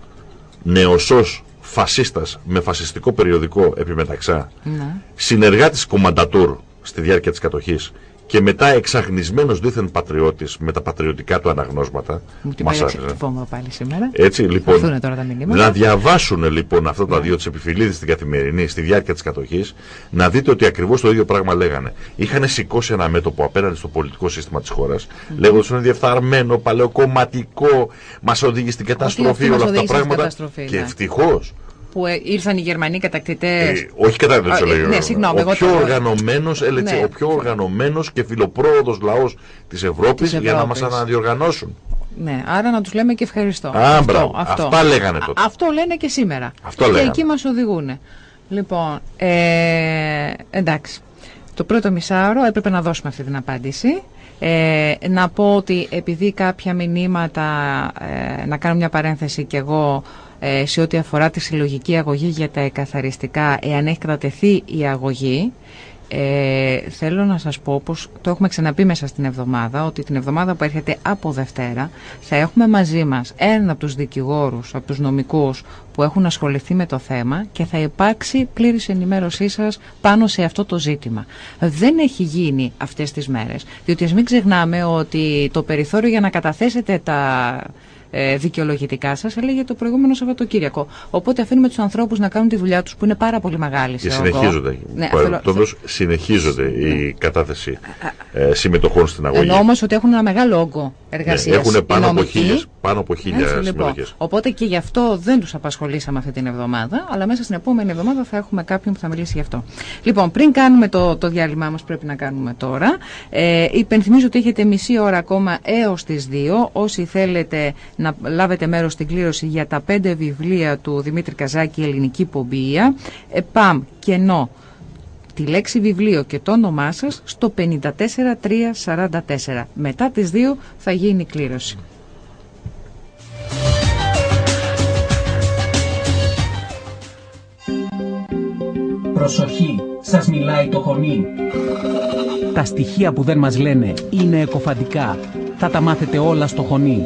νεοσός φασίστας με φασιστικό περιοδικό επιμεταξά, ναι. συνεργάτης κομμαντατούρ στη διάρκεια της κατοχής και μετά εξαγνισμένος δίθεν πατριώτης με τα πατριωτικά του αναγνώσματα. Μου την πάλι σήμερα. Έτσι λοιπόν, τώρα τα να διαβάσουν λοιπόν αυτά τα ναι. δύο της επιφυλίδης στην καθημερινή, στη διάρκεια της κατοχής, να δείτε ότι ακριβώς το ίδιο πράγμα λέγανε. Είχαν σηκώσει ένα μέτωπο απέναντι στο πολιτικό σύστημα της χώρας, mm. λέγοντας ότι είναι διεφθαρμένο, παλαιοκομματικό, μας οδηγεί στην καταστροφή όλα αυτά τα πράγματα. Και ναι. ευτυχώς που ε, ήρθαν οι Γερμανοί κατακτητές. Ε, όχι κατακτητές, ε, ναι, συγγνώμη, ο, πιο οργανωμένος, ναι. ο πιο οργανωμένος και φιλοπρόοδος λαός της Ευρώπης για να μας αναδιοργανώσουν. Ναι, άρα να τους λέμε και ευχαριστώ. Α, αυτό, αυτό. Αυτά λέγανε τότε. Αυτό λένε και σήμερα. Αυτό και λέγανε. εκεί μας οδηγούν. Λοιπόν, ε, εντάξει. Το πρώτο μισάωρο έπρεπε να δώσουμε αυτή την απάντηση. Ε, να πω ότι επειδή κάποια μηνύματα, ε, να κάνω μια παρένθεση κι εγώ, ε, σε ό,τι αφορά τη συλλογική αγωγή για τα εκαθαριστικά, εάν έχει κρατεθεί η αγωγή, ε, θέλω να σας πω πως το έχουμε ξαναπεί μέσα στην εβδομάδα ότι την εβδομάδα που έρχεται από Δευτέρα θα έχουμε μαζί μας έναν από τους δικηγόρους, από τους νομικούς που έχουν ασχοληθεί με το θέμα και θα υπάρξει πλήρης ενημέρωσή σας πάνω σε αυτό το ζήτημα. Δεν έχει γίνει αυτές τις μέρες, διότι ας μην ξεχνάμε ότι το περιθώριο για να καταθέσετε τα ε, δικαιολογητικά σας, έλεγε το προηγούμενο Σαββατοκύριακο. Οπότε αφήνουμε τους ανθρώπους να κάνουν τη δουλειά τους που είναι πάρα πολύ μεγάλη. Και συνεχίζονται. Ναι, θέλω... συνεχίζονται η κατάθεση ε, συμμετοχών στην αγωγή. Ενώ όμως ότι έχουν ένα μεγάλο όγκο εργασίας. Ναι, έχουν πάνω από, χίλιες, πάνω από χίλια λοιπόν, Οπότε και γι' αυτό δεν τους απασχολήσαμε αυτή την εβδομάδα, αλλά μέσα στην επόμενη εβδομάδα θα έχουμε κάποιον που θα μιλήσει γι' αυτό. Λοιπόν, πριν κάνουμε το, το διάλειμμά μας, πρέπει να κάνουμε τώρα. Ε, υπενθυμίζω ότι έχετε μισή ώρα ακόμα έως τις 2. Όσοι θέλετε να λάβετε μέρος στην κλήρωση για τα πέντε βιβλία του Δημήτρη Καζάκη, Ελληνική Πομπία. ΕΠΑΜ, κενό τη λέξη βιβλίο και το όνομά σας στο 54344. Μετά τις 2 θα γίνει η κλήρωση. Προσοχή, σας μιλάει το χωνί. Τα στοιχεία που δεν μας λένε είναι εκοφαντικά. Θα τα μάθετε όλα στο χωνί.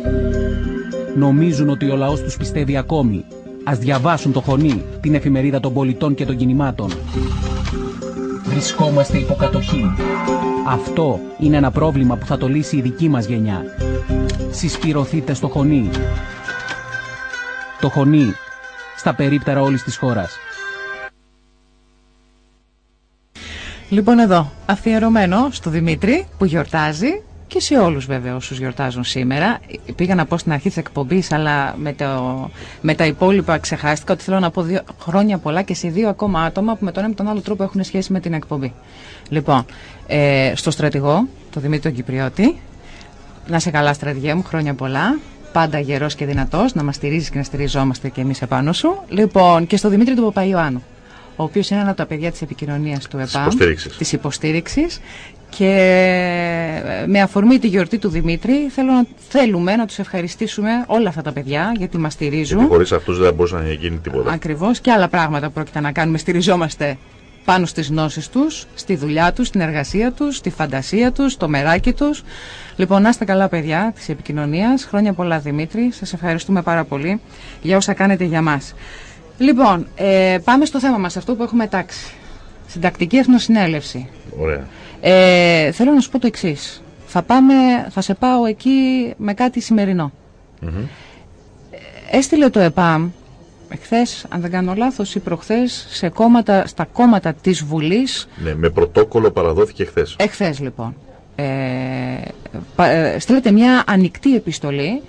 Νομίζουν ότι ο λαός τους πιστεύει ακόμη. Ας διαβάσουν το χωνί, την εφημερίδα των πολιτών και των κινημάτων. Βρισκόμαστε υποκατοχή. Αυτό είναι ένα πρόβλημα που θα το λύσει η δική μας γενιά. Συσπηρωθείτε στο χωνί. Το χωνί, στα περίπτερα όλης της χώρας. Λοιπόν εδώ, αφιερωμένο στο Δημήτρη που γιορτάζει και σε όλους βέβαια όσους γιορτάζουν σήμερα. Πήγα να πω στην αρχή της εκπομπής αλλά με, το, με τα υπόλοιπα ξεχάστηκα ότι θέλω να πω δύο χρόνια πολλά και σε δύο ακόμα άτομα που με τον ένα με τον άλλο τρόπο έχουν σχέση με την εκπομπή. Λοιπόν, ε, στο στρατηγό, το Δημήτρη τον Κυπριώτη, να σε καλά στρατηγέ μου, χρόνια πολλά. Πάντα γερός και δυνατός, να μας στηρίζεις και να στηριζόμαστε και εμείς επάνω σου. Λοιπόν, και στο Δημήτρη του Παπαϊωάννου ο οποίος είναι ένα από τα παιδιά της επικοινωνίας του ΕΠΑΜ, της υποστήριξης. Και ε, με αφορμή τη γιορτή του Δημήτρη, θέλω να, θέλουμε να τους ευχαριστήσουμε όλα αυτά τα παιδιά γιατί μας στηρίζουν. Γιατί χωρίς αυτούς δεν μπορούσε να γίνει τίποτα. Ακριβώς και άλλα πράγματα πρόκειται να κάνουμε. Στηριζόμαστε πάνω στις γνώσεις τους, στη δουλειά τους, στην εργασία τους, στη φαντασία τους, στο μεράκι τους. Λοιπόν, να είστε καλά, παιδιά της επικοινωνίας. Χρόνια πολλά, Δημήτρη. Σας ευχαριστούμε πάρα πολύ για όσα κάνετε για μας. Λοιπόν, ε, πάμε στο θέμα μας, αυτό που έχουμε τάξει. Συντακτική Εθνοσυνέλευση. Ωραία. Ε, θέλω να σου πω το εξής. Θα, πάμε, θα σε πάω εκεί με κάτι σημερινό. Έστειλε το ΕΠΑΜ εχθές, αν δεν κάνω λάθος, ή προχθές σε κόμματα, στα κόμματα της Βουλής. Ναι, με πρωτόκολλο παραδόθηκε εχθές. Εχθές λοιπόν. Ε, ε, στέλνεται μια ανοιχτή επιστολή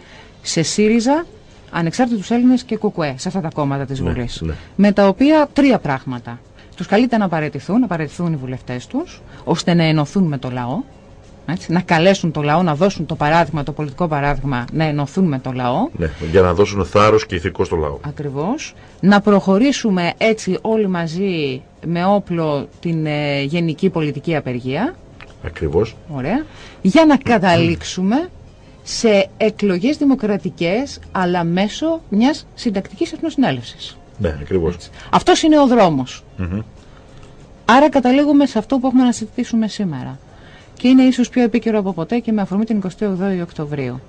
σε ΣΥΡΙΖΑ, ανεξάρτητους Έλληνες και ΚΚΕ σε αυτά τα κόμματα της ναι, Βουλής. Ναι. Με τα οποία τρία πράγματα. Τους καλείται να παραιτηθούν, να παραιτηθούν οι βουλευτές τους, ώστε να ενωθούν με το λαό. Έτσι, να καλέσουν το λαό, να δώσουν το παράδειγμα, το πολιτικό παράδειγμα, να ενωθούν με το λαό. Ναι, για να δώσουν θάρρος και ηθικό στο λαό. Ακριβώς. Να προχωρήσουμε έτσι όλοι μαζί με όπλο την ε, γενική πολιτική απεργία. Ακριβώς. Ωραία. Για να καταλήξουμε σε εκλογές δημοκρατικές αλλά μέσω μιας συντακτικής εθνοσυνέλευσης. Ναι, ακριβώς. Αυτός είναι ο δρόμος. Άρα καταλήγουμε σε αυτό που έχουμε να συζητήσουμε σήμερα. Και είναι ίσως πιο επίκαιρο από ποτέ και με αφορμή την 28η Οκτωβρίου.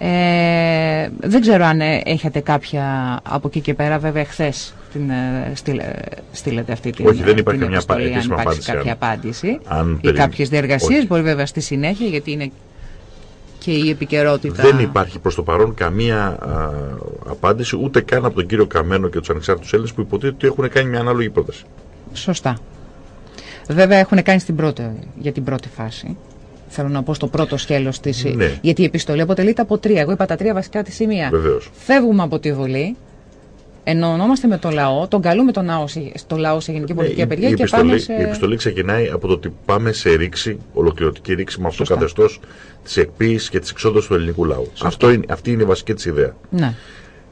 Ε, δεν ξέρω αν ε, έχετε κάποια από εκεί και πέρα, βέβαια χθες την ε, στείλετε αυτή την Όχι, δεν υπάρχει καμιά απάντηση. κάποια απάντηση αν ή κάποιες διεργασίες, μπορεί βέβαια στη συνέχεια γιατί είναι και η επικαιρότητα. Δεν υπάρχει προς το παρόν καμία α, απάντηση ούτε καν από τον κύριο Καμένο και τους ανεξάρτητους Έλληνες που υποτίθεται ότι έχουν κάνει μια ανάλογη πρόταση. Σωστά. Βέβαια έχουν κάνει στην πρώτη, για την πρώτη φάση. Θέλω να πω στο πρώτο σκέλος τη. Ναι. Γιατί η επιστολή αποτελείται από τρία. Εγώ είπα τα τρία βασικά της σημεία. Βεβαίως. Φεύγουμε από τη Βουλή, εννοούμαστε με το λαό, τον καλούμε τον λαό, στο λαό σε γενική ναι, πολιτική απεργία και πάμε σε... Η επιστολή ξεκινάει από το ότι πάμε σε ρήξη, ολοκληρωτική ρήξη με αυτό το καθεστώς της εκποίησης και της εξόδου του ελληνικού λαού. Αυτό είναι, αυτή είναι η βασική της ιδέα. Ναι.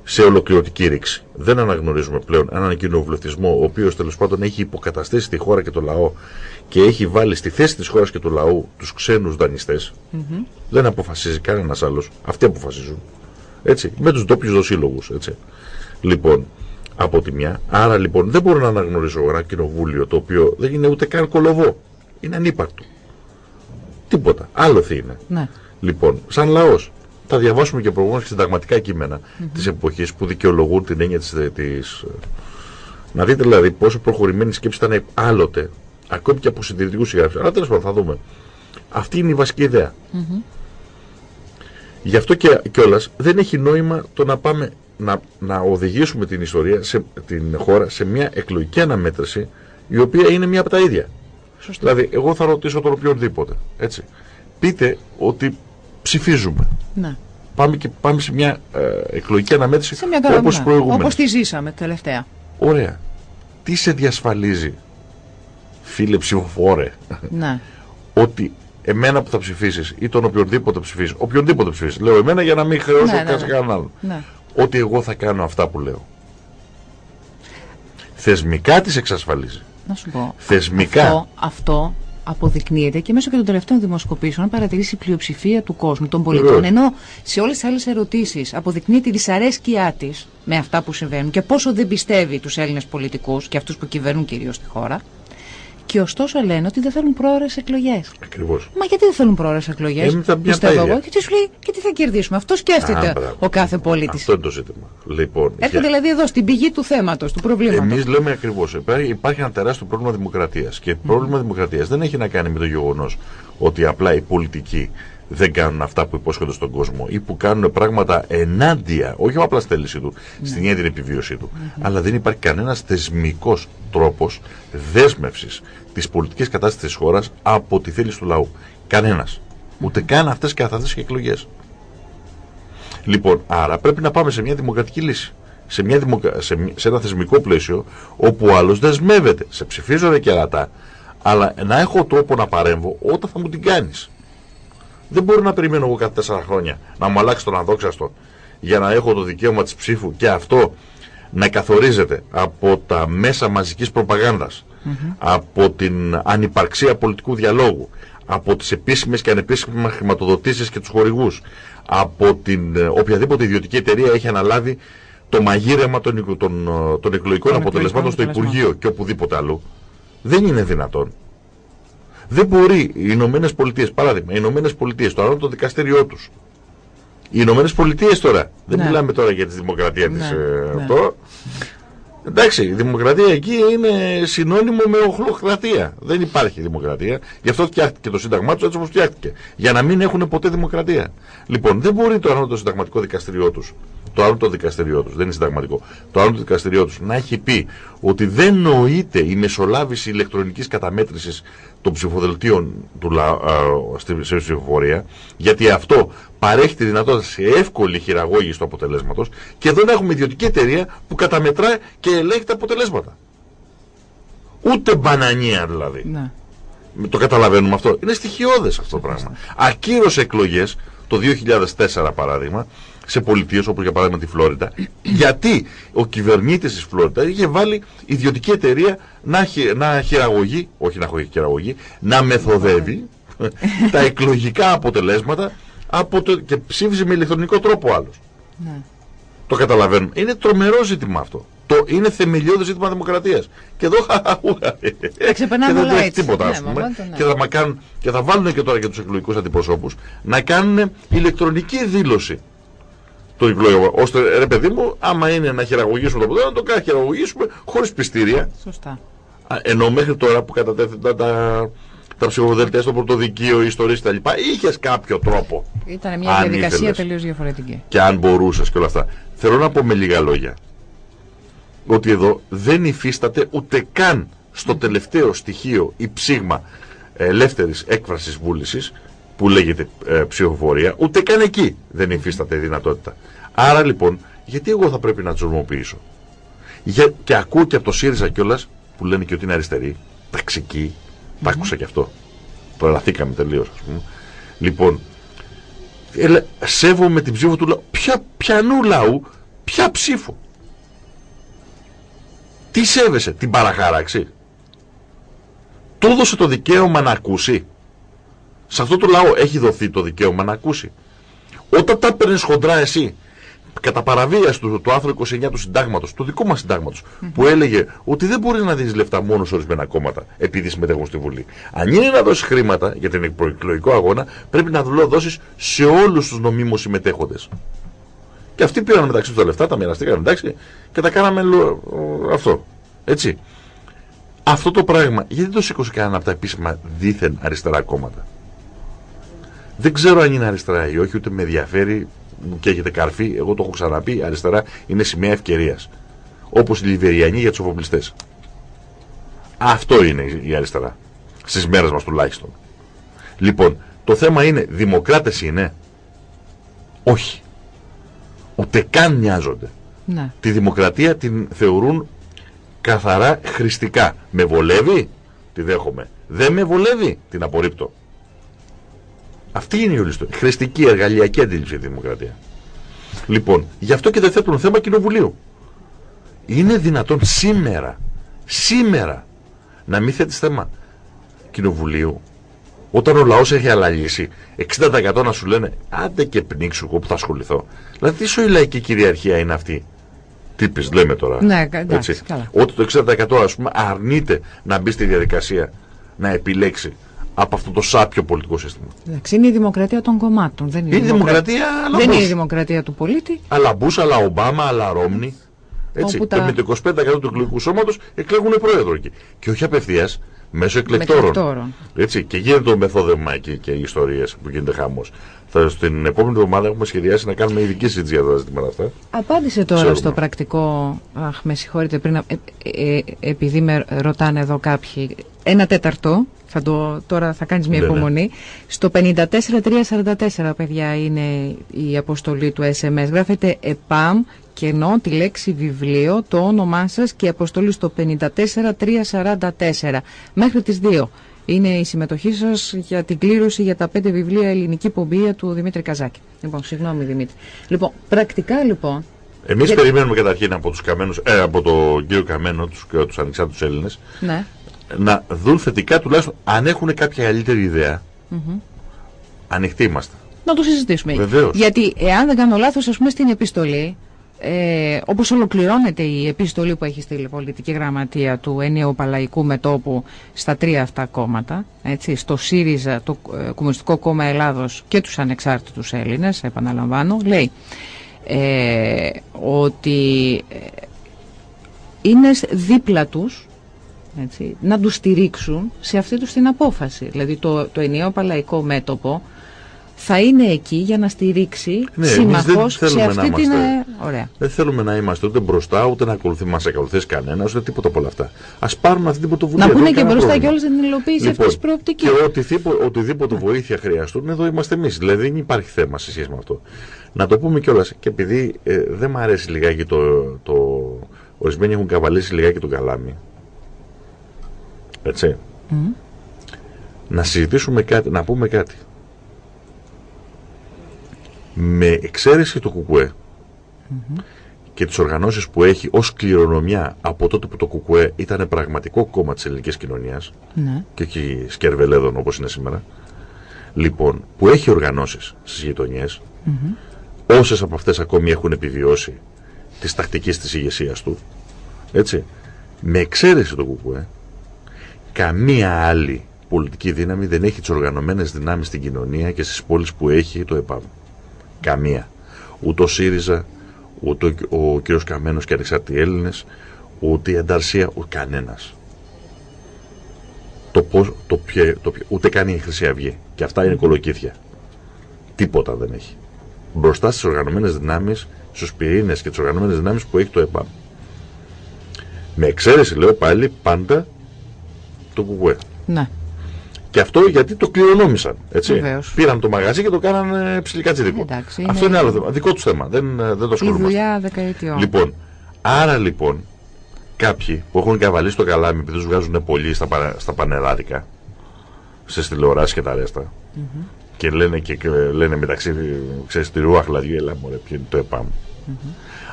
Σε ολοκληρωτική ρήξη. Δεν αναγνωρίζουμε πλέον έναν κοινοβουλευτισμό ο οποίος τέλος πάντων έχει υποκαταστήσει τη χώρα και το λαό και έχει βάλει στη θέση της χώρας και του λαού τους ξένους δανειστές. Mm -hmm. Δεν αποφασίζει κανένας άλλος. Αυτοί αποφασίζουν. Έτσι, με τους ντόπιους δοσύλλογους. Λοιπόν, από τη μια. Άρα λοιπόν δεν μπορώ να αναγνωρίσω ένα κοινοβούλιο το οποίο δεν είναι ούτε καν κολοβό. Είναι ανύπαρκτο. Τίποτα. Άλλο τι είναι. Ναι. Λοιπόν, σαν λαός, θα διαβάσουμε και προηγούμενα και συνταγματικά κείμενα mm -hmm. της εποχής που δικαιολογούν την έννοια της. Της... Να δείτε δηλαδή πόσο προχωρημένη σκέψη ήταν άλλοτε, ακόμη και από συντηρητικούς συγγραφείς. Αλλά τέλος πάντων θα δούμε. Αυτή είναι η βασική ιδέα. Mm -hmm. Γι' αυτό και κιόλας δεν έχει νόημα το να πάμε να, να οδηγήσουμε την ιστορία, σε, την χώρα σε μια εκλογική αναμέτρηση η οποία είναι μία από τα ίδια. Σωστή. Δηλαδή, εγώ θα ρωτήσω τον οποιοδήποτε. Έτσι. Πείτε ότι ψηφίζουμε. Ναι. Πάμε, και, πάμε σε μια ε, εκλογική αναμέτρηση σε μια όπως ναι. Όπως τη ζήσαμε τελευταία. Ωραία. Τι σε διασφαλίζει, φίλε ψηφοφόρε, ναι. ότι εμένα που θα ψηφίσεις ή τον οποιοδήποτε ψηφίσεις, οποιονδήποτε ψηφίσεις, λέω εμένα για να μην χρεώσω ναι, ναι, ναι. κανέναν άλλον. Ναι ότι εγώ θα κάνω αυτά που λέω. Θεσμικά τις εξασφαλίζει. Να σου πω. Θεσμικά. Αυτό, αυτό αποδεικνύεται και μέσω και των τελευταίων δημοσκοπήσεων αν παρατηρήσεις η πλειοψηφία του κόσμου, των πολιτών. Βεβαίως. Ενώ σε όλες τις άλλες ερωτήσεις αποδεικνύεται η δυσαρέσκειά της με αυτά που συμβαίνουν και πόσο δεν πιστεύει τους Έλληνες πολιτικούς και αυτούς που κυβερνούν κυρίως τη χώρα. Και ωστόσο λένε ότι δεν θέλουν πρόορε εκλογές. Ακριβώς. Μα γιατί δεν θέλουν πρόορε εκλογές, Ε, με τα- μια πιστεύω τα ίδια. εγώ. Και τις σου λέει, και τι θα κερδίσουμε; Αυτό σκέφτεται Α, μπράβο. ο κάθε πολίτης. Αυτό είναι το ζήτημα. Λοιπόν, Έρχεται για- δηλαδή εδώ στην πηγή του θέματος, του προβλήματος. Εμείς λέμε ακριβώς. Υπάρχει, υπάρχει ένα τεράστιο πρόβλημα δημοκρατίας. Και το πρόβλημα δημοκρατίας δεν έχει να κάνει με το γεγονός ότι απλά οι πολιτικοί δεν κάνουν αυτά που υπόσχονται στον κόσμο ή που κάνουν πράγματα ενάντια, όχι απλά στη θέληση του, στην ίδια την επιβίωσή του. Αλλά δεν υπάρχει κανένας θεσμικός τρόπος δέσμευσης της πολιτικής κατάστασης της χώρας από τη θέληση του λαού. Κανένας. Ούτε καν αυτές και αυτέ οι εκλογές. Λοιπόν, άρα πρέπει να πάμε σε μια δημοκρατική λύση. Σε, μια δημοκα... σε, μ- σε ένα θεσμικό πλαίσιο όπου ο άλλος δεσμεύεται. Σε ψηφίζω ρε κερατά, αλλά να έχω τρόπο να παρέμβω όταν θα μου την κάνεις. Δεν μπορώ να περιμένω εγώ κάθε τέσσερα χρόνια να μου αλλάξει τον αδόξαστο για να έχω το δικαίωμα της ψήφου και αυτό να καθορίζεται από τα μέσα μαζικής προπαγάνδας, από την ανυπαρξία πολιτικού διαλόγου, από τις επίσημες και ανεπίσημες χρηματοδοτήσεις και τους χορηγούς, από την ε, οποιαδήποτε ιδιωτική εταιρεία έχει αναλάβει το μαγείρεμα των, εκλο- των, ε, των εκλογικών Των αποτελεσμάτων στο εκλογικών Υπουργείο και οπουδήποτε αλλού. Δεν είναι δυνατόν. Δεν μπορεί οι Ηνωμένες Πολιτείες, παράδειγμα, οι Ηνωμένες Πολιτείες, το ανώτατο δικαστήριό τους. Οι Ηνωμένες Πολιτείες τώρα. Δεν Ναι. μιλάμε τώρα για τη δημοκρατία Ναι, της ναι. ε, αυτό. Εντάξει, η δημοκρατία εκεί είναι συνώνυμο με οχλοκρατία. Δεν υπάρχει δημοκρατία. Γι' αυτό φτιάχτηκε το Σύνταγμά τους έτσι όπως φτιάχτηκε. Για να μην έχουν ποτέ δημοκρατία. Λοιπόν, δεν μπορεί το ανώτατο συνταγματικό δικαστηριό τους, το ανώτατο δικαστηριό τους, δεν είναι συνταγματικό, το ανώτατο δικαστηριό τους να έχει πει ότι δεν νοείται η μεσολάβηση ηλεκτρονικής καταμέτρησης των ψηφοδελτίων του, λα- α, στη σε ψηφοφορία, γιατί αυτό παρέχει τη δυνατότητα σε εύκολη χειραγώγηση του αποτελέσματος και εδώ να έχουμε ιδιωτική εταιρεία που καταμετράει και ελέγχει τα αποτελέσματα. Ούτε μπανανία δηλαδή. Ναι. Με- Το καταλαβαίνουμε αυτό. Είναι στοιχειώδες αυτό το πράγμα. Ακύρωσε εκλογές το 2004 παράδειγμα σε πολιτείες όπως για παράδειγμα τη Φλόριντα γιατί ο κυβερνήτης της Φλόριντα είχε βάλει ιδιωτική εταιρεία να, χει- να χειραγωγεί, όχι να έχει χειραγωγεί, να μεθοδεύει τα εκλογικά αποτελέσματα από το, και ψήφιζε με ηλεκτρονικό τρόπο άλλος. Ναι. Το καταλαβαίνουμε. Είναι τρομερό ζήτημα αυτό. Το, είναι θεμελιώδη ζήτημα δημοκρατίας. Και εδώ χαχαχούχα. ξεπερνάμε και δεν όλα τρέχει έτσι. τίποτα, Ναι, ας πούμε. μα πάντα ναι. Και, θα μα κάνουν, και θα βάλουν και τώρα και τους εκλογικούς αντιπροσώπους να κάνουν ηλεκτρονική δήλωση το εκλογικό. Ώστε, ρε παιδί μου, άμα είναι να χειραγωγήσουμε το αποτέλεσμα, να το κάνουμε χειραγωγήσουμε χωρίς πιστήρια. Σωστά. Α, Ενώ μέχρι τώρα που κατατέθηκαν τα, τα ψηφοδελτία στο πρωτοδικείο, οι ιστορίες κτλ. είχες κάποιο τρόπο. Ήταν μια Αν διαδικασία ήθελες. τελείως διαφορετική. Και αν μπορούσες και όλα αυτά. Θέλω να πω με λίγα λόγια ότι εδώ δεν υφίσταται ούτε καν στο τελευταίο στοιχείο ή ψήγμα ελεύθερης έκφρασης βούλησης που λέγεται ε, ψηφοφορία, ούτε καν εκεί δεν υφίσταται η δυνατότητα. Άρα λοιπόν, γιατί εγώ θα πρέπει να τσορμοποιήσω. Για, και ακούω και από το ΣΥΡΙΖΑ κιόλας που λένε και ότι είναι αριστεροί, ταξικοί, τα άκουσα και αυτό. Τρελαθήκαμε τελείως, ας πούμε. Λοιπόν, έλα, σέβομαι την ψήφο του λαού. Ποια, ποιανού λαού, ποια ψήφο; Τι σέβεσαι, την παραχάραξη; Του έδωσε το δικαίωμα να ακούσει; Σε αυτό το λαό έχει δοθεί το δικαίωμα να ακούσει. Όταν τα παίρνει χοντρά εσύ, κατά παραβίαση του, του άρθρου 29 του συντάγματος, του δικού μας συντάγματος, που έλεγε ότι δεν μπορείς να δίνεις λεφτά μόνο σε ορισμένα κόμματα επειδή συμμετέχουν στη Βουλή. Αν είναι να δώσεις χρήματα για τον προεκλογικό αγώνα, πρέπει να δώσεις σε όλους τους νομίμως συμμετέχοντες. Και αυτοί πήραν μεταξύ τους τα λεφτά, τα μοιραστήκαν εντάξει και τα κάναμε λο- αυτό. Έτσι. Αυτό το πράγμα, γιατί δεν το σήκωσε κανένα από τα επίσημα δίθεν αριστερά κόμματα; Δεν ξέρω αν είναι αριστερά ή όχι, ούτε με ενδιαφέρει μου καίγεται καρφί. Εγώ το έχω ξαναπεί. Αριστερά είναι σημαία ευκαιρίας. Όπως η Λιβεριανή για τους εφοπλιστέ. Αυτό είναι η αριστερά. Στις μέρες μας τουλάχιστον. Λοιπόν, το θέμα είναι, δημοκράτες είναι; Όχι. Ούτε καν μοιάζονται. Ναι. Τη δημοκρατία την θεωρούν καθαρά χρηστικά. Με βολεύει, τη δέχομαι. Δεν με βολεύει, την απορρίπτω. Αυτή είναι η όλη ιστορία. Χρηστική, εργαλειακή αντίληψη για τη δημοκρατία. Λοιπόν, γι' αυτό και δεν θέτουν θέμα κοινοβουλίου. Είναι δυνατόν σήμερα, σήμερα, να μην θέτεις θέμα κοινοβουλίου. Όταν ο λαός έχει αλλαγήσει, 60% να σου λένε άντε και πνίξου εγώ που θα ασχοληθώ. Δηλαδή, τι σου η λαϊκή κυριαρχία είναι αυτή; Τι πεις, λέμε τώρα. Ναι, εντάξει, καλά. Ότι το 60% ας πούμε αρνείται να μπει στη διαδικασία να επιλέξει από αυτό το σάπιο πολιτικό σύστημα. Εντάξει, είναι η δημοκρατία των κομμάτων. Δεν είναι, Είναι η δημοκρατία, αλλά δεν πώς. είναι η δημοκρατία του πολίτη. Αλλά Μπούς, αλλά Ομπάμα, αλλά Ρόμνη. Έτσι. Όπου Και τα- με το 25% του εκλογικού σώματος εκλέγουν πρόεδρο εκεί. Και όχι απευθείας, μέσω εκλεκτόρων. εκλεκτόρων. Έτσι. Και γίνεται το μεθόδευμα εκεί και οι ιστορίες που γίνεται χάμος. Στην επόμενη εβδομάδα έχουμε σχεδιάσει να κάνουμε ειδική συζήτηση για τα ζητήματα αυτά. Απάντησε τώρα Ξέρουμε. στο πρακτικό. Αχ, με συγχωρείτε πριν. να- ε, ε, ε, επειδή με ρωτάνε εδώ κάποιοι. Ένα τέταρτο. Θα το, τώρα θα κάνεις μια Ναι, ναι. υπομονή. Στο 54344, παιδιά, είναι η αποστολή του SMS. Γράφετε ΕΠΑΜ και ενώ τη λέξη βιβλίο, το όνομά σας και η αποστολή στο 54344. Μέχρι τις 2. Είναι η συμμετοχή σας για την κλήρωση για τα πέντε βιβλία ελληνική πομπία του Δημήτρη Καζάκη. Λοιπόν, συγγνώμη Δημήτρη. Λοιπόν, πρακτικά λοιπόν, Εμείς Γιατί- περιμένουμε καταρχήν από, τους καμένους, ε, από τον κύριο Καμένο, τους, και τους ανεξάρτητους Έλληνες, ναι. Να δουν θετικά τουλάχιστον αν έχουν κάποια καλύτερη ιδέα. Ανοιχτοί είμαστε. Να το συζητήσουμε. Βεβαίως. Γιατί εάν δεν κάνω λάθος, ας πούμε στην επιστολή, ε, όπως ολοκληρώνεται η επιστολή που έχει στείλει η πολιτική γραμματεία του ενιαίου παλαϊκού μετόπου στα τρία αυτά κόμματα, έτσι, στο ΣΥΡΙΖΑ, το ε, Κομμουνιστικό Κόμμα Ελλάδος και τους ανεξάρτητους Έλληνες, επαναλαμβάνω, λέει ε, ότι ε, είναι σ- δίπλα τους έτσι, να τους στηρίξουν σε αυτή τους την απόφαση. Δηλαδή το, το ενιαίο παλαϊκό μέτωπο θα είναι εκεί για να στηρίξει Ναι, εμείς σύμμαχος δεν σε θέλουμε να αυτή την... είμαστε- ε, Ωραία. Δεν θέλουμε να είμαστε ούτε μπροστά, ούτε να ακολουθεί, μας ακολουθήσει κανένα, ούτε τίποτα από όλα αυτά. Α πάρουμε αυτή την πρωτοβουλία. Να δεν πούνε είναι και κανένα μπροστά και πρόβλημα. όλες την υλοποίηση Λοιπόν, αυτής της προοπτικής. Και οτιδήποτε, οτιδήποτε βοήθεια χρειαστούν, εδώ είμαστε εμείς. Δηλαδή δεν υπάρχει θέμα σε σχέση με αυτό. Να το πούμε κιόλας. Και επειδή ε, δεν μου αρέσει λιγάκι το, το. Ορισμένοι έχουν καβαλήσει λιγάκι τον καλάμι. Έτσι. Να συζητήσουμε κάτι, να πούμε κάτι. Με εξαίρεση το κουκουέ και τις οργανώσεις που έχει ως κληρονομιά από τότε που το κουκουέ ήταν πραγματικό κόμμα της ελληνικής κοινωνίας Ναι. και όχι σκερβελέδων όπως είναι σήμερα. Λοιπόν, που έχει οργανώσεις στις γειτονιές, όσες από αυτές ακόμη έχουν επιβιώσει τις τακτικές της ηγεσίας του, έτσι, με εξαίρεση το ΚΚΕ, καμία άλλη πολιτική δύναμη δεν έχει τις οργανωμένες δυνάμεις στην κοινωνία και στις πόλεις που έχει το ΕΠΑΜ. Καμία. Ούτε ο ΣΥΡΙΖΑ, ούτε ο, ο κ. Καμένος και ανεξάρτητοι Έλληνες, ούτε η Ανταρσία, ούτε κανένας το πώς, το ποιο, το ποιο, ούτε καν η Χρυσή Αυγή. Και αυτά είναι κολοκύθια. Τίποτα δεν έχει. Μπροστά στις οργανωμένες δυνάμεις, στους πυρήνες και τις οργανωμένες δυνάμεις που έχει το ΕΠΑΜ. Με εξαίρεση, λέω πάλι, πάντα το ΚΚΕ. Ναι. Και αυτό γιατί το κληρονόμησαν. Έτσι. Βεβαίως. Πήραν το μαγαζί και το κάνανε ψιλικατζίδικο. Εντάξει, Αυτό είναι- είναι άλλο θέμα. Δικό τους θέμα. Δεν, δεν το Η ασχολούμαστε. δουλειά δεκαετιών. Λοιπόν, άρα λοιπόν, κάποιοι που έχουν καβαλήσει το καλάμι επειδή τους βγάζουν πολύ στα, πα- στα πανελλάδικα, στις τηλεοράσεις και τα ρεστα και λένε, και, και λένε μεταξύ, ξέρεις, τη ρούα χλαδιού, έλα μωρέ, ποιο είναι το ΕΠΑΜ.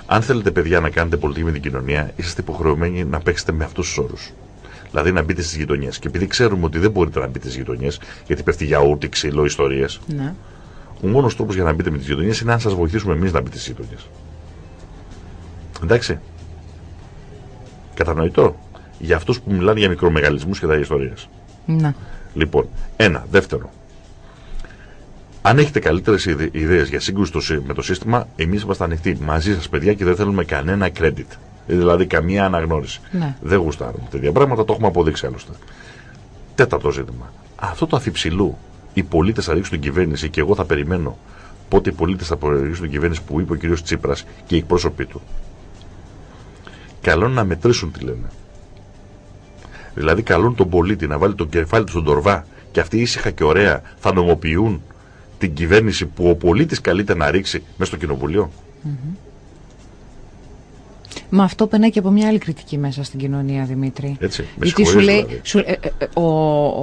Αν θέλετε, παιδιά, να κάνετε πολιτική με την κοινωνία, είσαστε υποχρεωμένοι να παίξετε με αυτούς τους όρους. Δηλαδή να μπείτε στις γειτονιές. Και επειδή ξέρουμε ότι δεν μπορείτε να μπείτε στις γειτονιές, γιατί πέφτει γιαούρτι, ξύλο, ιστορίες, Ναι. ο μόνος τρόπος για να μπείτε με τις γειτονιές είναι αν σας βοηθήσουμε εμείς να μπείτε στις γειτονιές. Εντάξει. Κατανοητό. Για αυτούς που μιλάνε για μικρομεγαλισμούς και τα ιστορίες. Ναι. Λοιπόν, ένα. Δεύτερο. Αν έχετε καλύτερες ιδέες για σύγκρουση το σύ- με το σύστημα, εμείς είμαστε ανοιχτοί μαζί σας, παιδιά, και δεν θέλουμε κανένα credit. Δηλαδή καμία αναγνώριση. Ναι. Δεν γουστάρουμε τέτοια πράγματα, το έχουμε αποδείξει άλλωστε. Τέταρτο ζήτημα. Αυτό το αφιψηλού. Οι πολίτες θα ρίξουν την κυβέρνηση και εγώ θα περιμένω πότε οι πολίτες θα ρίξουν την κυβέρνηση που είπε ο κ. Τσίπρας και οι εκπρόσωποι του. Καλό είναι να μετρήσουν τι λένε. Δηλαδή καλούν τον πολίτη να βάλει το κεφάλι του στον τορβά και αυτοί ήσυχα και ωραία θα νομοποιούν την κυβέρνηση που ο πολίτης καλείται να ρίξει μέσα στο κοινοβουλίο. Μα αυτό περνάει και από μια άλλη κριτική μέσα στην κοινωνία, Δημήτρη. Έτσι, με Γιατί σου συγχωρείς λέει, δηλαδή. σου, ε, ε, ε, ο,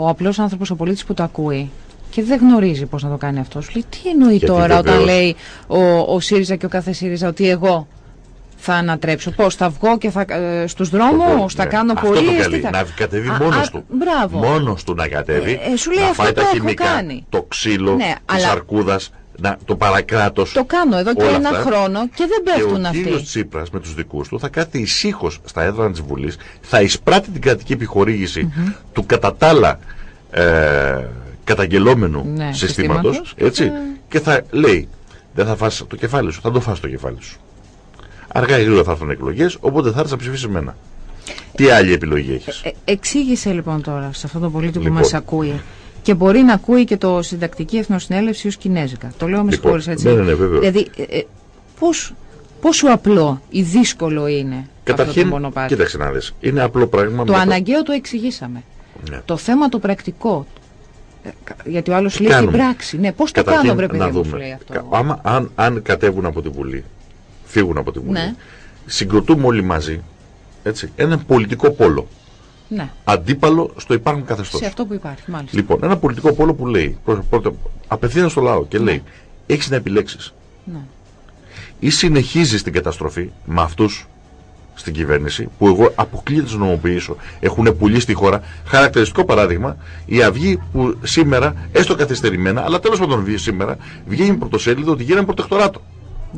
ο απλός άνθρωπος, ο πολίτης που το ακούει και δεν γνωρίζει πώς να το κάνει αυτό, σου λέει τι εννοεί Γιατί τώρα όταν βεβαίως. λέει ο, ο ΣΥΡΙΖΑ και ο κάθε ΣΥΡΙΖΑ ότι εγώ θα ανατρέψω; Πώς, θα βγω και θα, ε, στους Το δρόμους, πόλεμο, θα ναι. κάνω Αυτό το πορείες. καλεί, τι θα- Να κατεβεί Α, μόνος α, του. Μπράβο. Μόνος του να κατέβει. Ε, ε, σου λέει να αυτό φάει το τα έχω χημικά, κάνει. το ξύλο, Ναι, τις αλλά- αρκούδας, να, το παρακράτος. Το κάνω εδώ και όλα ένα αυτά. χρόνο και δεν Και πέφτουν ο κύριος αυτοί. Τσίπρας με τους δικούς του θα κάθεται ησύχως στα έδρανα της Βουλής, θα εισπράττει την κρατική επιχορήγηση του κατά τα άλλα ε, καταγγελόμενου Ναι, συστήματος, συστήματος. έτσι, Ε. και θα λέει δεν θα φας το κεφάλι σου, θα το φας το κεφάλι σου. Αργά ή γρήγορα θα έρθουν εκλογές, οπότε θα έρθεις να ψηφίσεις εμένα. Τι άλλη επιλογή έχεις; Ε, εξήγησε λοιπόν τώρα σε αυτό το πολίτη που Λοιπόν. μας ακούει. Και μπορεί να ακούει και το συντακτική εθνοσυνέλευση ως κινέζικα. Το λέω με Λοιπόν, συγχώρεις έτσι. ναι, ναι, ναι, βεβαίως. Δηλαδή, ε, ε, πώς, πόσο απλό ή δύσκολο είναι αυτό το Καταρχήν, μονοπάτι; κοίταξε να δεις, είναι απλό πράγμα. Το με αναγκαίο το εξηγήσαμε. Ναι. Το θέμα το πρακτικό. ε, κα- Γιατί ο άλλος λέει κάνουμε; την πράξη. Ναι, πώς το Καταρχήν, κάνω, βρε παιδί να μου, σου δούμε. λέει αυτό. Κα- Άμα, αν, αν κατέβουν από τη Βουλή, φύγουν από τη Βουλή, Ναι. συγκροτούμε όλοι μαζί έτσι, ένα πολιτικό πόλο. Ναι, Αντίπαλο στο υπάρχον καθεστώς. σε αυτό που υπάρχει, μάλιστα. Λοιπόν, ένα πολιτικό πόλο που λέει, πρώτα, πρώτα απευθύνεται στο λαό και λέει, έχεις να επιλέξεις. Ναι. Ή συνεχίζεις την καταστροφή με αυτούς στην κυβέρνηση, που εγώ αποκλείεται να τους νομοποιήσω, έχουν πουλήσει τη χώρα. Χαρακτηριστικό παράδειγμα, η Αυγή που σήμερα, έστω καθυστερημένα, αλλά τέλος πάντων βγει σήμερα, βγαίνει πρωτοσέλιδο ότι γίνανε προτεκτοράτο.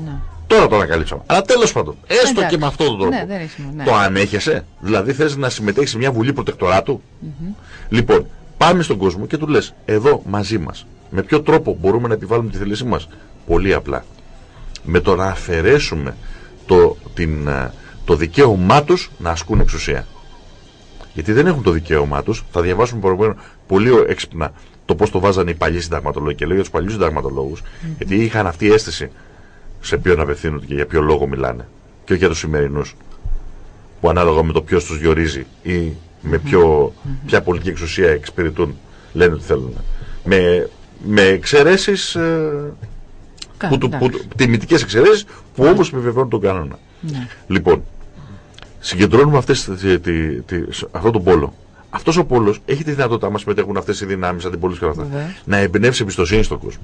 ναι. Τώρα το ανακαλύψαμε. Αλλά τέλος πάντων, έστω Εντάξει. και με αυτόν τον τρόπο. Ναι, δεν έχει σημασία, ναι. Το ανέχεσαι, δηλαδή θες να συμμετέχεις σε μια βουλή προτεκτοράτου; Λοιπόν, πάμε στον κόσμο και του λες: Εδώ μαζί μας, με ποιο τρόπο μπορούμε να επιβάλλουμε τη θέλησή μας; Πολύ απλά. Με το να αφαιρέσουμε το, την, ε, το δικαίωμά τους να ασκούν εξουσία. Γιατί δεν έχουν το δικαίωμά τους, θα διαβάσουμε προηγουμένως πολύ έξυπνα το πώς το βάζανε οι παλιοί συνταγματολόγοι. Και λέω για τους παλιούς συνταγματολόγους, γιατί είχαν αυτή η αίσθηση σε ποιον απευθύνονται και για ποιο λόγο μιλάνε. Και όχι για τους σημερινούς, που ανάλογα με το ποιος τους διορίζει ή με ποιο, ποια πολιτική εξουσία εξυπηρετούν, λένε ότι θέλουν. Με, με εξαιρέσεις. Κα- που, του- που, εντάξει. τιμητικές εξαιρέσεις που όμως επιβεβαιώνουν τον κανόνα. Ναι. Λοιπόν, συγκεντρώνουμε αυτές, τη, τη, τη, αυτό το πόλο. Αυτός ο πόλος έχει τη δυνατότητα, άμα συμμετέχουν αυτές οι δυνάμεις, αντιπολίτευση και όλα αυτά, Βεβαίως. να εμπνεύσει εμπιστοσύνη στον κόσμο.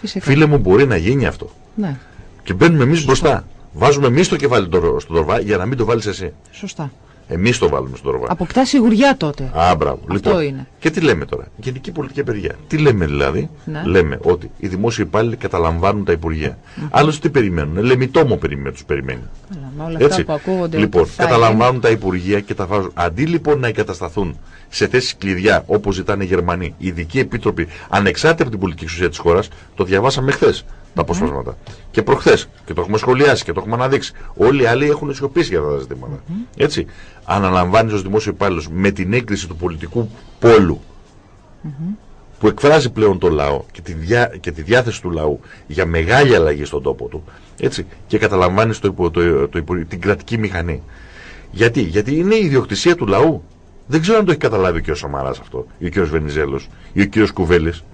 Φυσικά. Φίλε μου, μπορεί να γίνει αυτό. Ναι, Και μπαίνουμε εμείς μπροστά. Βάζουμε εμείς το κεφάλι στο στον τορβά για να μην το βάλεις εσύ. σωστά. Εμείς το βάλουμε στον τορβά. Αποκτά σιγουριά τότε. Α, μπράβο. Αυτό λοιπόν, είναι. Και τι λέμε τώρα. Γενική πολιτική απεργία. Τι λέμε δηλαδή; Ναι. Λέμε ότι οι δημόσιοι υπάλληλοι καταλαμβάνουν τα υπουργεία. Άλλωστε τι περιμένουν; Λεμιτόμο περιμένουν, τους περιμένει. Καλά, με όλα Έτσι. αυτά που ακούγονται. Λοιπόν, ότι θα καταλαμβάνουν τα υπουργεία και τα βάζουν. Αντί λοιπόν να εγκατασταθούν σε θέσεις κλειδιά όπως ζητάνε οι Γερμανοί, οι ειδικοί επίτροποι ανεξάρτητα από την πολιτική εξουσία της χώρας, το διαβάσαμε χθες τα αποσπάσματα. Και προχθές. Και το έχουμε σχολιάσει και το έχουμε αναδείξει. Όλοι οι άλλοι έχουν σιωπήσει για αυτά τα ζητήματα. Έτσι. Αναλαμβάνεις ως δημόσιο υπάλληλος με την έγκριση του πολιτικού πόλου που εκφράζει πλέον τον λαό και τη, διά, και τη διάθεση του λαού για μεγάλη αλλαγή στον τόπο του έτσι, και καταλαμβάνεις το, υπο- το, το, υπο- την κρατική μηχανή. Γιατί; Γιατί είναι η ιδιοκτησία του λαού. Δεν ξέρω αν το έχει καταλάβει ο κ. Σαμαράς αυτό, ή ο κ. Βενιζέλος, ή ο κ. Κουβέλης.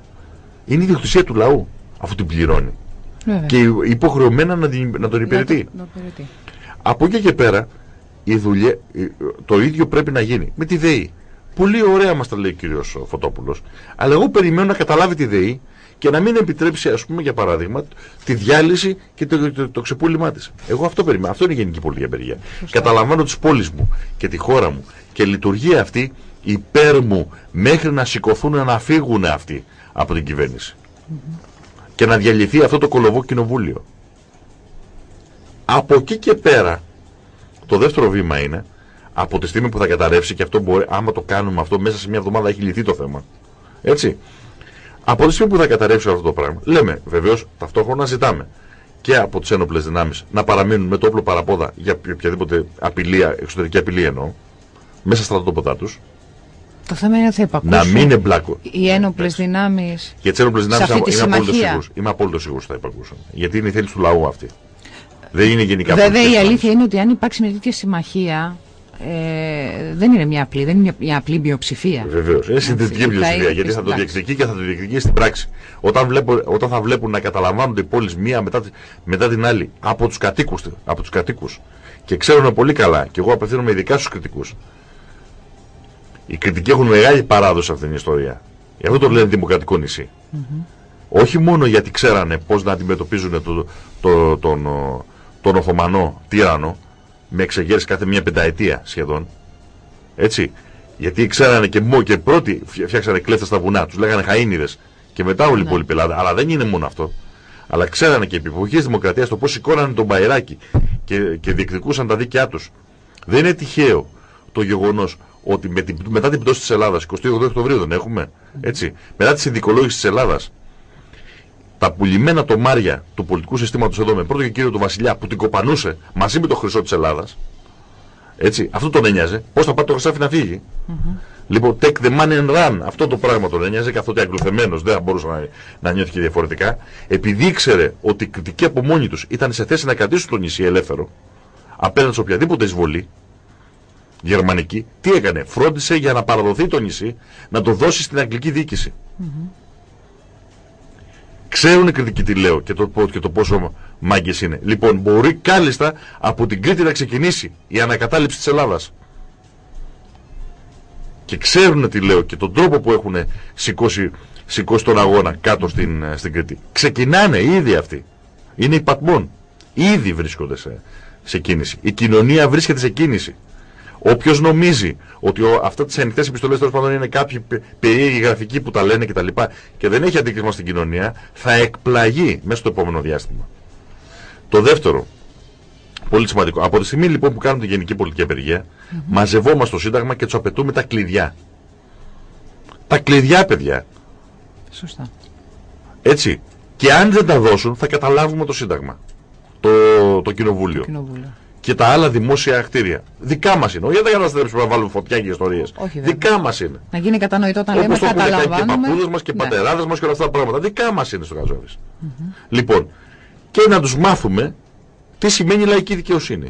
Είναι η ιδιοκτησία του λαού, αφού την πληρώνει. Βέβαια. Και υποχρεωμένα να, την- να τον Να υπηρετεί. το- να το υπηρετεί. Από εκεί και πέρα, η δουλειά, η- το ίδιο πρέπει να γίνει με τη ΔΕΗ. Πολύ ωραία μας τα λέει ο κύριος Φωτόπουλος. Αλλά εγώ περιμένω να καταλάβει τη ΔΕΗ και να μην επιτρέψει, ας πούμε, για παράδειγμα, τη διάλυση και το, το, το ξεπούλημά της. Εγώ αυτό περιμένω. Αυτό είναι η γενική πολιτική απεργία. Καταλαμβάνω τι πόλεις μου και τη χώρα μου και λειτουργεί αυτή υπέρ μου μέχρι να σηκωθούν να φύγουν αυτοί από την κυβέρνηση. Και να διαλυθεί αυτό το κολοβό κοινοβούλιο. Από εκεί και πέρα, το δεύτερο βήμα είναι από τη στιγμή που θα καταρρεύσει και αυτό μπορεί, άμα το κάνουμε αυτό μέσα σε μια εβδομάδα έχει λυθεί το θέμα. Έτσι. Από τη στιγμή που θα καταρρεύσει αυτό το πράγμα, λέμε βεβαίως ταυτόχρονα ζητάμε και από τις ένοπλες δυνάμεις να παραμείνουν με το όπλο παραπόδα για οποιαδήποτε απειλή, εξωτερική απειλή εννοώ, μέσα στα στρατόπεδά τους, Το θέμα είναι ότι θα υπακούσουν να μην εμπλάκουν. οι ένοπλες δυνάμεις. Για τις ένοπλες δυνάμεις σε αυτή τη είμαι απόλυτο συμμαχία. σίγουρος. Είμαι απόλυτο σίγουρος θα υπακούσουν. Γιατί είναι η θέληση του λαού αυτή. Δεν είναι γενικά Βέβαια, η πολιτικές αλήθεια είναι ότι αν υπάρξει μια τέτοια συμμαχία. Ε, δεν είναι μια απλή, δεν είναι μια, μια απλή μειοψηφία. Βεβαίως. Είναι συντηρητική θα πλειοψηφία είναι γιατί και θα το στην πράξη. διεκδικεί και θα το διεκδικεί στην πράξη. Όταν, βλέπω, όταν θα βλέπουν να καταλαμβάνονται οι πόλεις μία μετά, τη- μετά την άλλη από τους κατοίκους από τους κατοίκους, και ξέρουν πολύ καλά, και εγώ απευθύνομαι ειδικά στους κριτικούς. Οι κριτικοί έχουν μεγάλη παράδοση σε αυτήν την ιστορία. Γι' αυτό το λένε δημοκρατικό νησί. Όχι μόνο γιατί ξέρανε πώς να αντιμετωπίζουν το, το, τον, ο, τον Οθωμανό τύρανο με εξεγέρσεις κάθε μια πενταετία σχεδόν. Έτσι. Γιατί ξέρανε και, μό, και πρώτοι φτια- φτιάξανε κλέφτες στα βουνά, τους λέγανε χαΐνιδες και μετά όλη η Ναι. υπόλοιπη Ελλάδα. Αλλά δεν είναι μόνο αυτό. Αλλά ξέρανε και επί εποχής δημοκρατίας το πώς σηκώνανε τον Μπαϊράκι και, και διεκδικούσαν τα δίκαιά τους. Δεν είναι τυχαίο το γεγονός ότι με την, μετά την πτώση της Ελλάδας, 28 Οκτωβρίου δεν έχουμε, έτσι, μετά τη συνδικολόγηση της Ελλάδας, τα πουλημένα τομάρια του πολιτικού συστήματος εδώ με πρώτο και κύριο του Βασιλιά που την κοπανούσε μαζί με το χρυσό της Ελλάδας, έτσι, αυτό τον ένοιαζε. Πώς θα πάει το χρυσάφι να φύγει; Λοιπόν, take the money and run. Αυτό το πράγμα τον ένοιαζε, καθότι αγγλουθεμένος δεν θα μπορούσε να, να νιώθει και διαφορετικά. Επειδή ήξερε ότι οι κριτικοί από μόνοι τους ήταν σε θέση να κρατήσουν το νησί ελεύθερο, απέναντι σε οποιαδήποτε εισβολή, γερμανική, τι έκανε; Φρόντισε για να παραδοθεί το νησί, να το δώσει στην αγγλική διοίκηση. Ξέρουν οι κριτικοί τι λέω και το, πο- και το πόσο μάγκες είναι. Λοιπόν, μπορεί κάλλιστα από την Κρήτη να ξεκινήσει η ανακατάληψη της Ελλάδας. Και ξέρουν τι λέω και τον τρόπο που έχουν σηκώσει, σηκώσει τον αγώνα κάτω στην, ε, στην Κρήτη. Ξεκινάνε ήδη αυτοί. Είναι υπατμόν. Ήδη βρίσκονται σε, σε κίνηση. Η κοινωνία βρίσκεται σε κίνηση. Όποιος νομίζει ότι ο, αυτά τις ανοιχτές επιστολές τέλος πάντων είναι κάποιοι πε- περίεργοι γραφικοί που τα λένε κτλ. Και, και δεν έχει αντίκτυπο στην κοινωνία, θα εκπλαγεί μέσα στο επόμενο διάστημα. Το δεύτερο, πολύ σημαντικό. Από τη στιγμή λοιπόν που κάνουμε τη γενική πολιτική απεργία, μαζευόμαστε στο Σύνταγμα και τους απαιτούμε τα κλειδιά. Τα κλειδιά, παιδιά. Σωστά. Έτσι. Και αν δεν τα δώσουν, θα καταλάβουμε το Σύνταγμα. Το, το Κοινοβούλιο. Κοινοβούλιο. Και τα άλλα δημόσια κτίρια. Δικά μας είναι. Όχι δεν για να στρέψουμε να βάλουμε φωτιά και ιστορίες. Όχι, βέβαια. Δικά μας είναι. Να γίνει κατανοητό όταν λέμε Όπω το έχουν κάνει και καταλαβαίνουμε. παππούδες μας και Ναι. πατεράδες μας και όλα αυτά τα πράγματα. Δικά μας είναι στο Γαζόβι. Λοιπόν, και να τους μάθουμε τι σημαίνει λαϊκή δικαιοσύνη.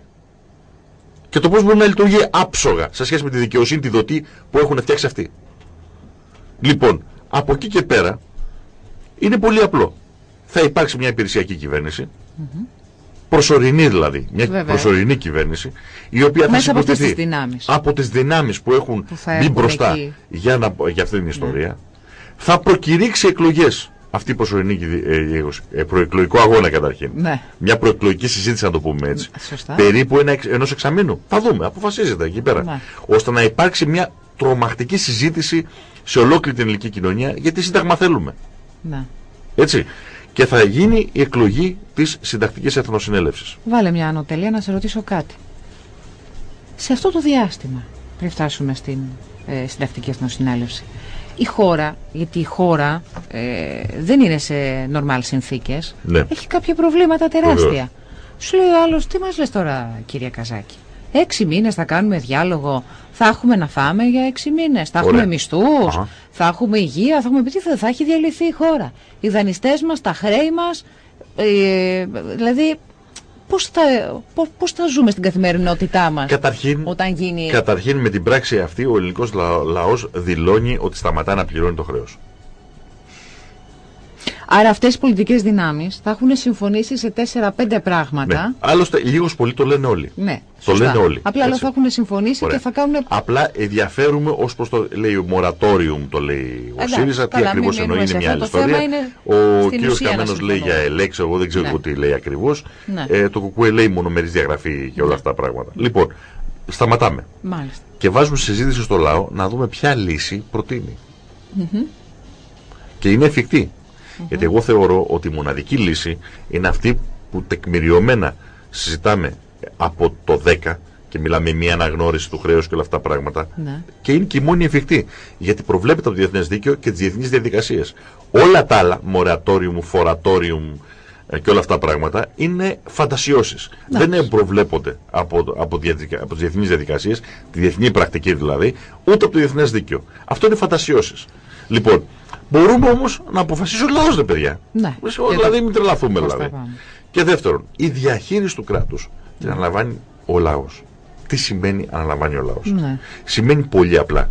Και το πώς μπορεί να λειτουργεί άψογα σε σχέση με τη δικαιοσύνη, τη δοτή που έχουν φτιάξει αυτοί. Λοιπόν, από εκεί και πέρα είναι πολύ απλό. Θα υπάρξει μια υπηρεσιακή κυβέρνηση, προσωρινή δηλαδή, μια Βεβαίως. προσωρινή κυβέρνηση, η οποία θα Μέσα από αυτές τις συγκροτηθεί δυνάμεις. από τις δυνάμεις που έχουν Που θα μπει έχουν μπροστά εκεί. για, να, για αυτή την ιστορία, θα προκηρύξει εκλογές αυτή η προσωρινή κυβε- ε, ε, ε, προεκλογικό αγώνα καταρχήν. Ναι. Μια προεκλογική συζήτηση, να το πούμε έτσι. Σωστά. Περίπου ένα, εξ- ενός εξαμήνου. Θα δούμε, αποφασίζεται εκεί πέρα. Ναι. Ώστε να υπάρξει μια τρομακτική συζήτηση σε ολόκληρη την ελληνική κοινωνία γιατί σύνταγμα θέλουμε. Ναι. Έτσι. Και θα γίνει η εκλογή της συντακτικής εθνοσυνέλευσης. Βάλε μια ανωτελεία να σε ρωτήσω κάτι. Σε αυτό το διάστημα, πριν φτάσουμε στην ε, συντακτική εθνοσυνέλευση, η χώρα, γιατί η χώρα ε, δεν είναι σε νορμάλ συνθήκες, Ναι. έχει κάποια προβλήματα τεράστια. Βεβαίως. Σου λέει ο άλλος, τι μας λες τώρα κυρία Καζάκη; Έξι μήνες θα κάνουμε διάλογο, θα έχουμε να φάμε για έξι μήνες, θα Ωραία. έχουμε μισθούς, Αχα. θα έχουμε υγεία, θα έχουμε... Τι θα, θα έχει διαλυθεί η χώρα. Οι δανειστές μας, τα χρέη μας, ε, δηλαδή πώς θα, πώς, πώς θα ζούμε στην καθημερινότητά μας Καταρχήν, όταν γίνει... Καταρχήν με την πράξη αυτή ο ελληνικός λα- λαός δηλώνει ότι σταματά να πληρώνει το χρέος. Άρα αυτές οι πολιτικές δυνάμεις θα έχουν συμφωνήσει σε 4-5 πράγματα. Ναι. Άλλωστε λίγος πολύ το λένε όλοι. Ναι, Το σωστά. λένε όλοι. Απλά αλλά Έτσι. θα έχουν συμφωνήσει Ωραία. και θα κάνουν... Απλά ενδιαφέρουμε ως προς το λέει ο moratorium το λέει ο Εντάξει, ΣΥΡΙΖΑ. Τι καλά, ακριβώς μην εννοεί μείνουμε είναι σε μια άλλη αυτό το θέμα, ιστορία. είναι Ο στην κύριος ουσία να Καμένος λέει για συμφωνούμε. ελέξ, εγώ δεν ξέρω Ναι. εγώ τι λέει ακριβώς. Ναι. Ε, το κουκουέ λέει μονομερής διαγραφή και όλα αυτά τα πράγματα. Λοιπόν, σταματάμε. Μάλιστα. και βάζουμε στη συζήτηση στο λαό να δούμε ποια λύση προτείνει. Και είναι εφικτή. Γιατί εγώ θεωρώ ότι η μοναδική λύση είναι αυτή που τεκμηριωμένα συζητάμε από το 10 και μιλάμε μια αναγνώριση του χρέους και όλα αυτά τα πράγματα. Ναι. Και είναι και η μόνη εφικτή. Γιατί προβλέπεται από το διεθνές δίκαιο και τις διεθνείς διαδικασίες. Όλα τα άλλα, moratorium, foratorium ε, και όλα αυτά τα πράγματα, είναι φαντασιώσεις. Δεν προβλέπονται από, το- από, διαδικα- από τις διεθνείς διαδικασίες, τη διεθνή πρακτική δηλαδή, ούτε από το διεθνές δίκαιο. Αυτό είναι φαντασιώσεις. Λοιπόν, μπορούμε όμως να αποφασίσει ο λαός, ρε παιδιά. Ναι. Δηλαδή, μην τρελαθούμε Πώς θα δηλαδή. πάμε. Και δεύτερον, η διαχείριση του κράτους την αναλαμβάνει ο λαός. Τι σημαίνει αναλαμβάνει ο λαός; Ναι. Σημαίνει πολύ απλά.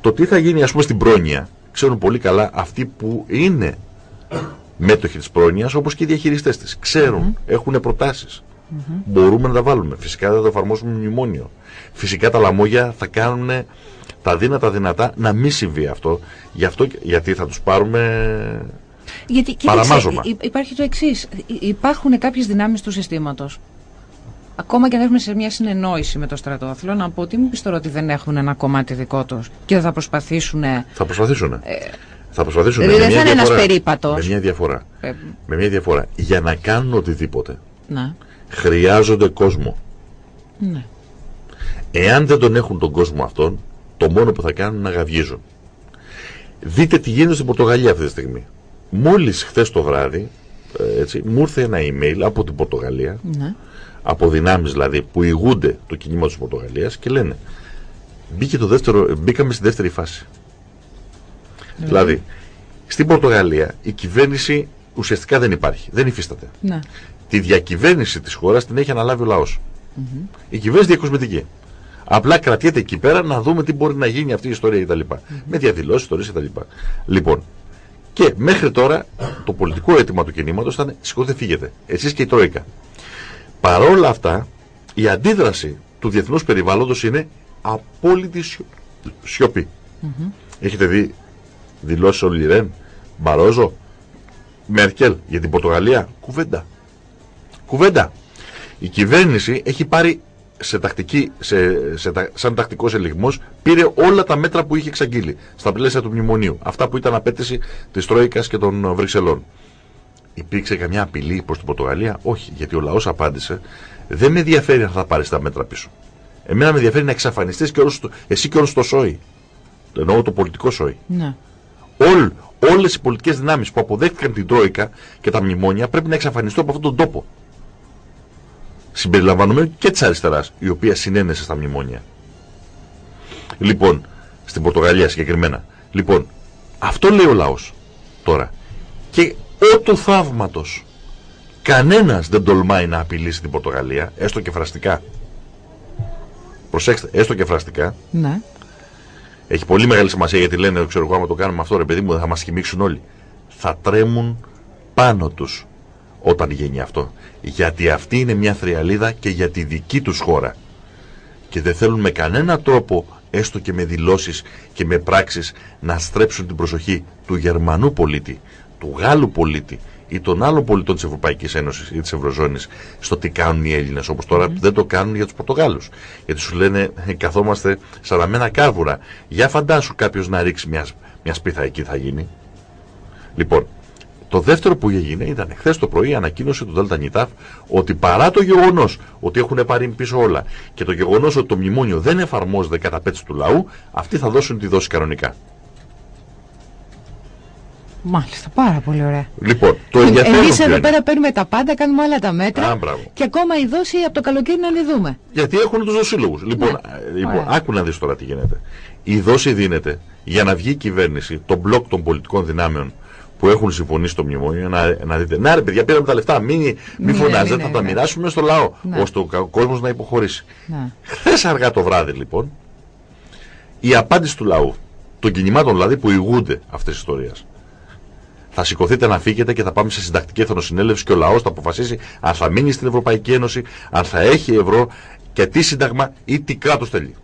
Το τι θα γίνει ας πούμε στην πρόνοια ξέρουν πολύ καλά αυτοί που είναι μέτοχοι της πρόνοιας όπως και οι διαχειριστές της. Ξέρουν, έχουν προτάσεις. Μπορούμε να τα βάλουμε. Φυσικά δεν θα το εφαρμόσουμε με μνημόνιο. Φυσικά τα λαμόγια θα κάνουν τα δύνατα δυνατά να μην συμβεί αυτό. Γι αυτό γιατί θα τους πάρουμε Γιατί κοίταξε, Παραμάζωμα. υ- υπάρχει το εξής. Υπάρχουν κάποιες δυνάμεις του συστήματος. Ακόμα και αν έχουμε σε μια συνεννόηση με το στρατό, θέλω να πω τι μου πεις τώρα ότι δεν έχουν ένα κομμάτι δικό τους και δεν θα προσπαθήσουν. Ε, Θα προσπαθήσουν. θα προσπαθήσουν. δηλαδή με δεν μια θα είναι ένας διαφορά. περίπατος. Με μια διαφορά. ε, Με μια διαφορά. Για να κάνουν οτιδήποτε να, χρειάζονται κόσμο. ναι. Εάν δεν τον έχουν τον κόσμο αυτόν, το μόνο που θα κάνουν είναι να γαυγίζουν. Δείτε τι γίνεται στην Πορτογαλία αυτή τη στιγμή. Μόλις χθες το βράδυ, ε, έτσι, μου ήρθε ένα email από την Πορτογαλία, ναι. από δυνάμεις δηλαδή που ηγούνται το κίνημα της Πορτογαλίας και λένε μπήκε το δεύτερο, μπήκαμε στη δεύτερη φάση. Δηλαδή, στην Πορτογαλία η κυβέρνηση ουσιαστικά δεν υπάρχει, δεν υφίσταται. ναι. Τη διακυβέρνηση της χώρας την έχει αναλάβει ο λαός. Η κυβέρνηση διακοσμητική. Απλά κρατιέται εκεί πέρα να δούμε τι μπορεί να γίνει αυτή η ιστορία κτλ. Με διαδηλώσεις, ιστορίες κτλ. Λοιπόν, και μέχρι τώρα το πολιτικό αίτημα του κινήματος ήταν σηκώστε φύγετε. Εσείς και η Τρόικα. Παρόλα αυτά, η αντίδραση του διεθνούς περιβάλλοντος είναι απόλυτη σιω- σιωπή. Έχετε δει δηλώσεις όλοι Ρεν, Μπαρόζο, Μέρκελ για την Πορτογαλία. Κουβέντα. Κουβέντα. Η κυβέρνηση έχει πάρει σε τακτική, σε, σε, τα- σαν τακτικός ελιγμός, πήρε όλα τα μέτρα που είχε εξαγγείλει στα πλαίσια του μνημονίου. Αυτά που ήταν απέτηση της Τρόικας και των Βρυξελών. Υπήρξε καμιά απειλή προς την Πορτογαλία, όχι, γιατί ο λαός απάντησε, δεν με ενδιαφέρει αν θα πάρεις τα μέτρα πίσω. Εμένα με ενδιαφέρει να εξαφανιστείς και όλους το- εσύ και όλο το σόι. Εννοώ το πολιτικό σόι. ναι. Όλ, όλες οι πολιτικές δυνάμεις που αποδέχτηκαν την Τρόικα και τα μνημόνια πρέπει να εξαφανιστούν από αυτόν τον τόπο. Συμπεριλαμβανομένου και της αριστεράς, η οποία συνένεσε στα μνημόνια. Λοιπόν, στην Πορτογαλία συγκεκριμένα. Λοιπόν, αυτό λέει ο λαός τώρα. Και ό του θαύματος κανένας δεν τολμάει να απειλήσει την Πορτογαλία, έστω και φραστικά. Προσέξτε, έστω και φραστικά, ναι. έχει πολύ μεγάλη σημασία γιατί λένε, ξέρω εγώ, άμα το κάνουμε αυτό, ρε παιδί μου, θα μας χυμίξουν όλοι. Θα τρέμουν πάνω τους όταν γίνει αυτό. Γιατί αυτή είναι μια θριαλίδα και για τη δική τους χώρα. Και δεν θέλουν με κανένα τρόπο, έστω και με δηλώσεις και με πράξεις, να στρέψουν την προσοχή του Γερμανού πολίτη, του Γάλλου πολίτη ή των άλλων πολιτών της Ευρωπαϊκής Ένωσης ή της Ευρωζώνης στο τι κάνουν οι Έλληνες. Όπως τώρα δεν το κάνουν για τους Πορτογάλους. Γιατί σου λένε «Ε, καθόμαστε σαν ραμμένα κάρβουρα. Για φαντάσου κάποιος να ρίξει μια, μια σπίθα εκεί θα γίνει. Λοιπόν, το δεύτερο που έγινε ήταν χθες το πρωί η ανακοίνωση του ΔΝΤ ΝΙΤΑΦ ότι παρά το γεγονός ότι έχουν πάρει πίσω όλα και το γεγονός ότι το μνημόνιο δεν εφαρμόζεται κατά πέτση του λαού, αυτοί θα δώσουν τη δόση κανονικά. Μάλιστα, πάρα πολύ ωραία. Λοιπόν, το ενδιαφέρον Εμείς ποιο εδώ είναι; πέρα παίρνουμε τα πάντα, κάνουμε όλα τα μέτρα. Α, μπράβο. και ακόμα η δόση από το καλοκαίρι να τη δούμε. Γιατί έχουν τους δοσύλλογους. Λοιπόν, ε, λοιπόν Ωραία. άκου να δεις τώρα τι γίνεται. Η δόση δίνεται για να βγει η κυβέρνηση, το μπλοκ των πολιτικών δυνάμεων που έχουν συμφωνήσει το μνημόνιο, να, να δείτε. Να ρε παιδιά, πήραμε τα λεφτά. Μην, μην Ναι, φωνάζετε, ναι, θα ναι, τα ναι. μοιράσουμε στο λαό. Ναι. ώστε ο κόσμος να υποχωρήσει. Ναι. Χθες αργά το βράδυ λοιπόν, η απάντηση του λαού, των κινημάτων δηλαδή που ηγούνται αυτή τη ιστορία. Θα σηκωθείτε να φύγετε και θα πάμε σε συντακτική εθνοσυνέλευση και ο λαός θα αποφασίσει αν θα μείνει στην Ευρωπαϊκή Ένωση, αν θα έχει ευρώ και τι σύνταγμα ή τι κράτος θέλει.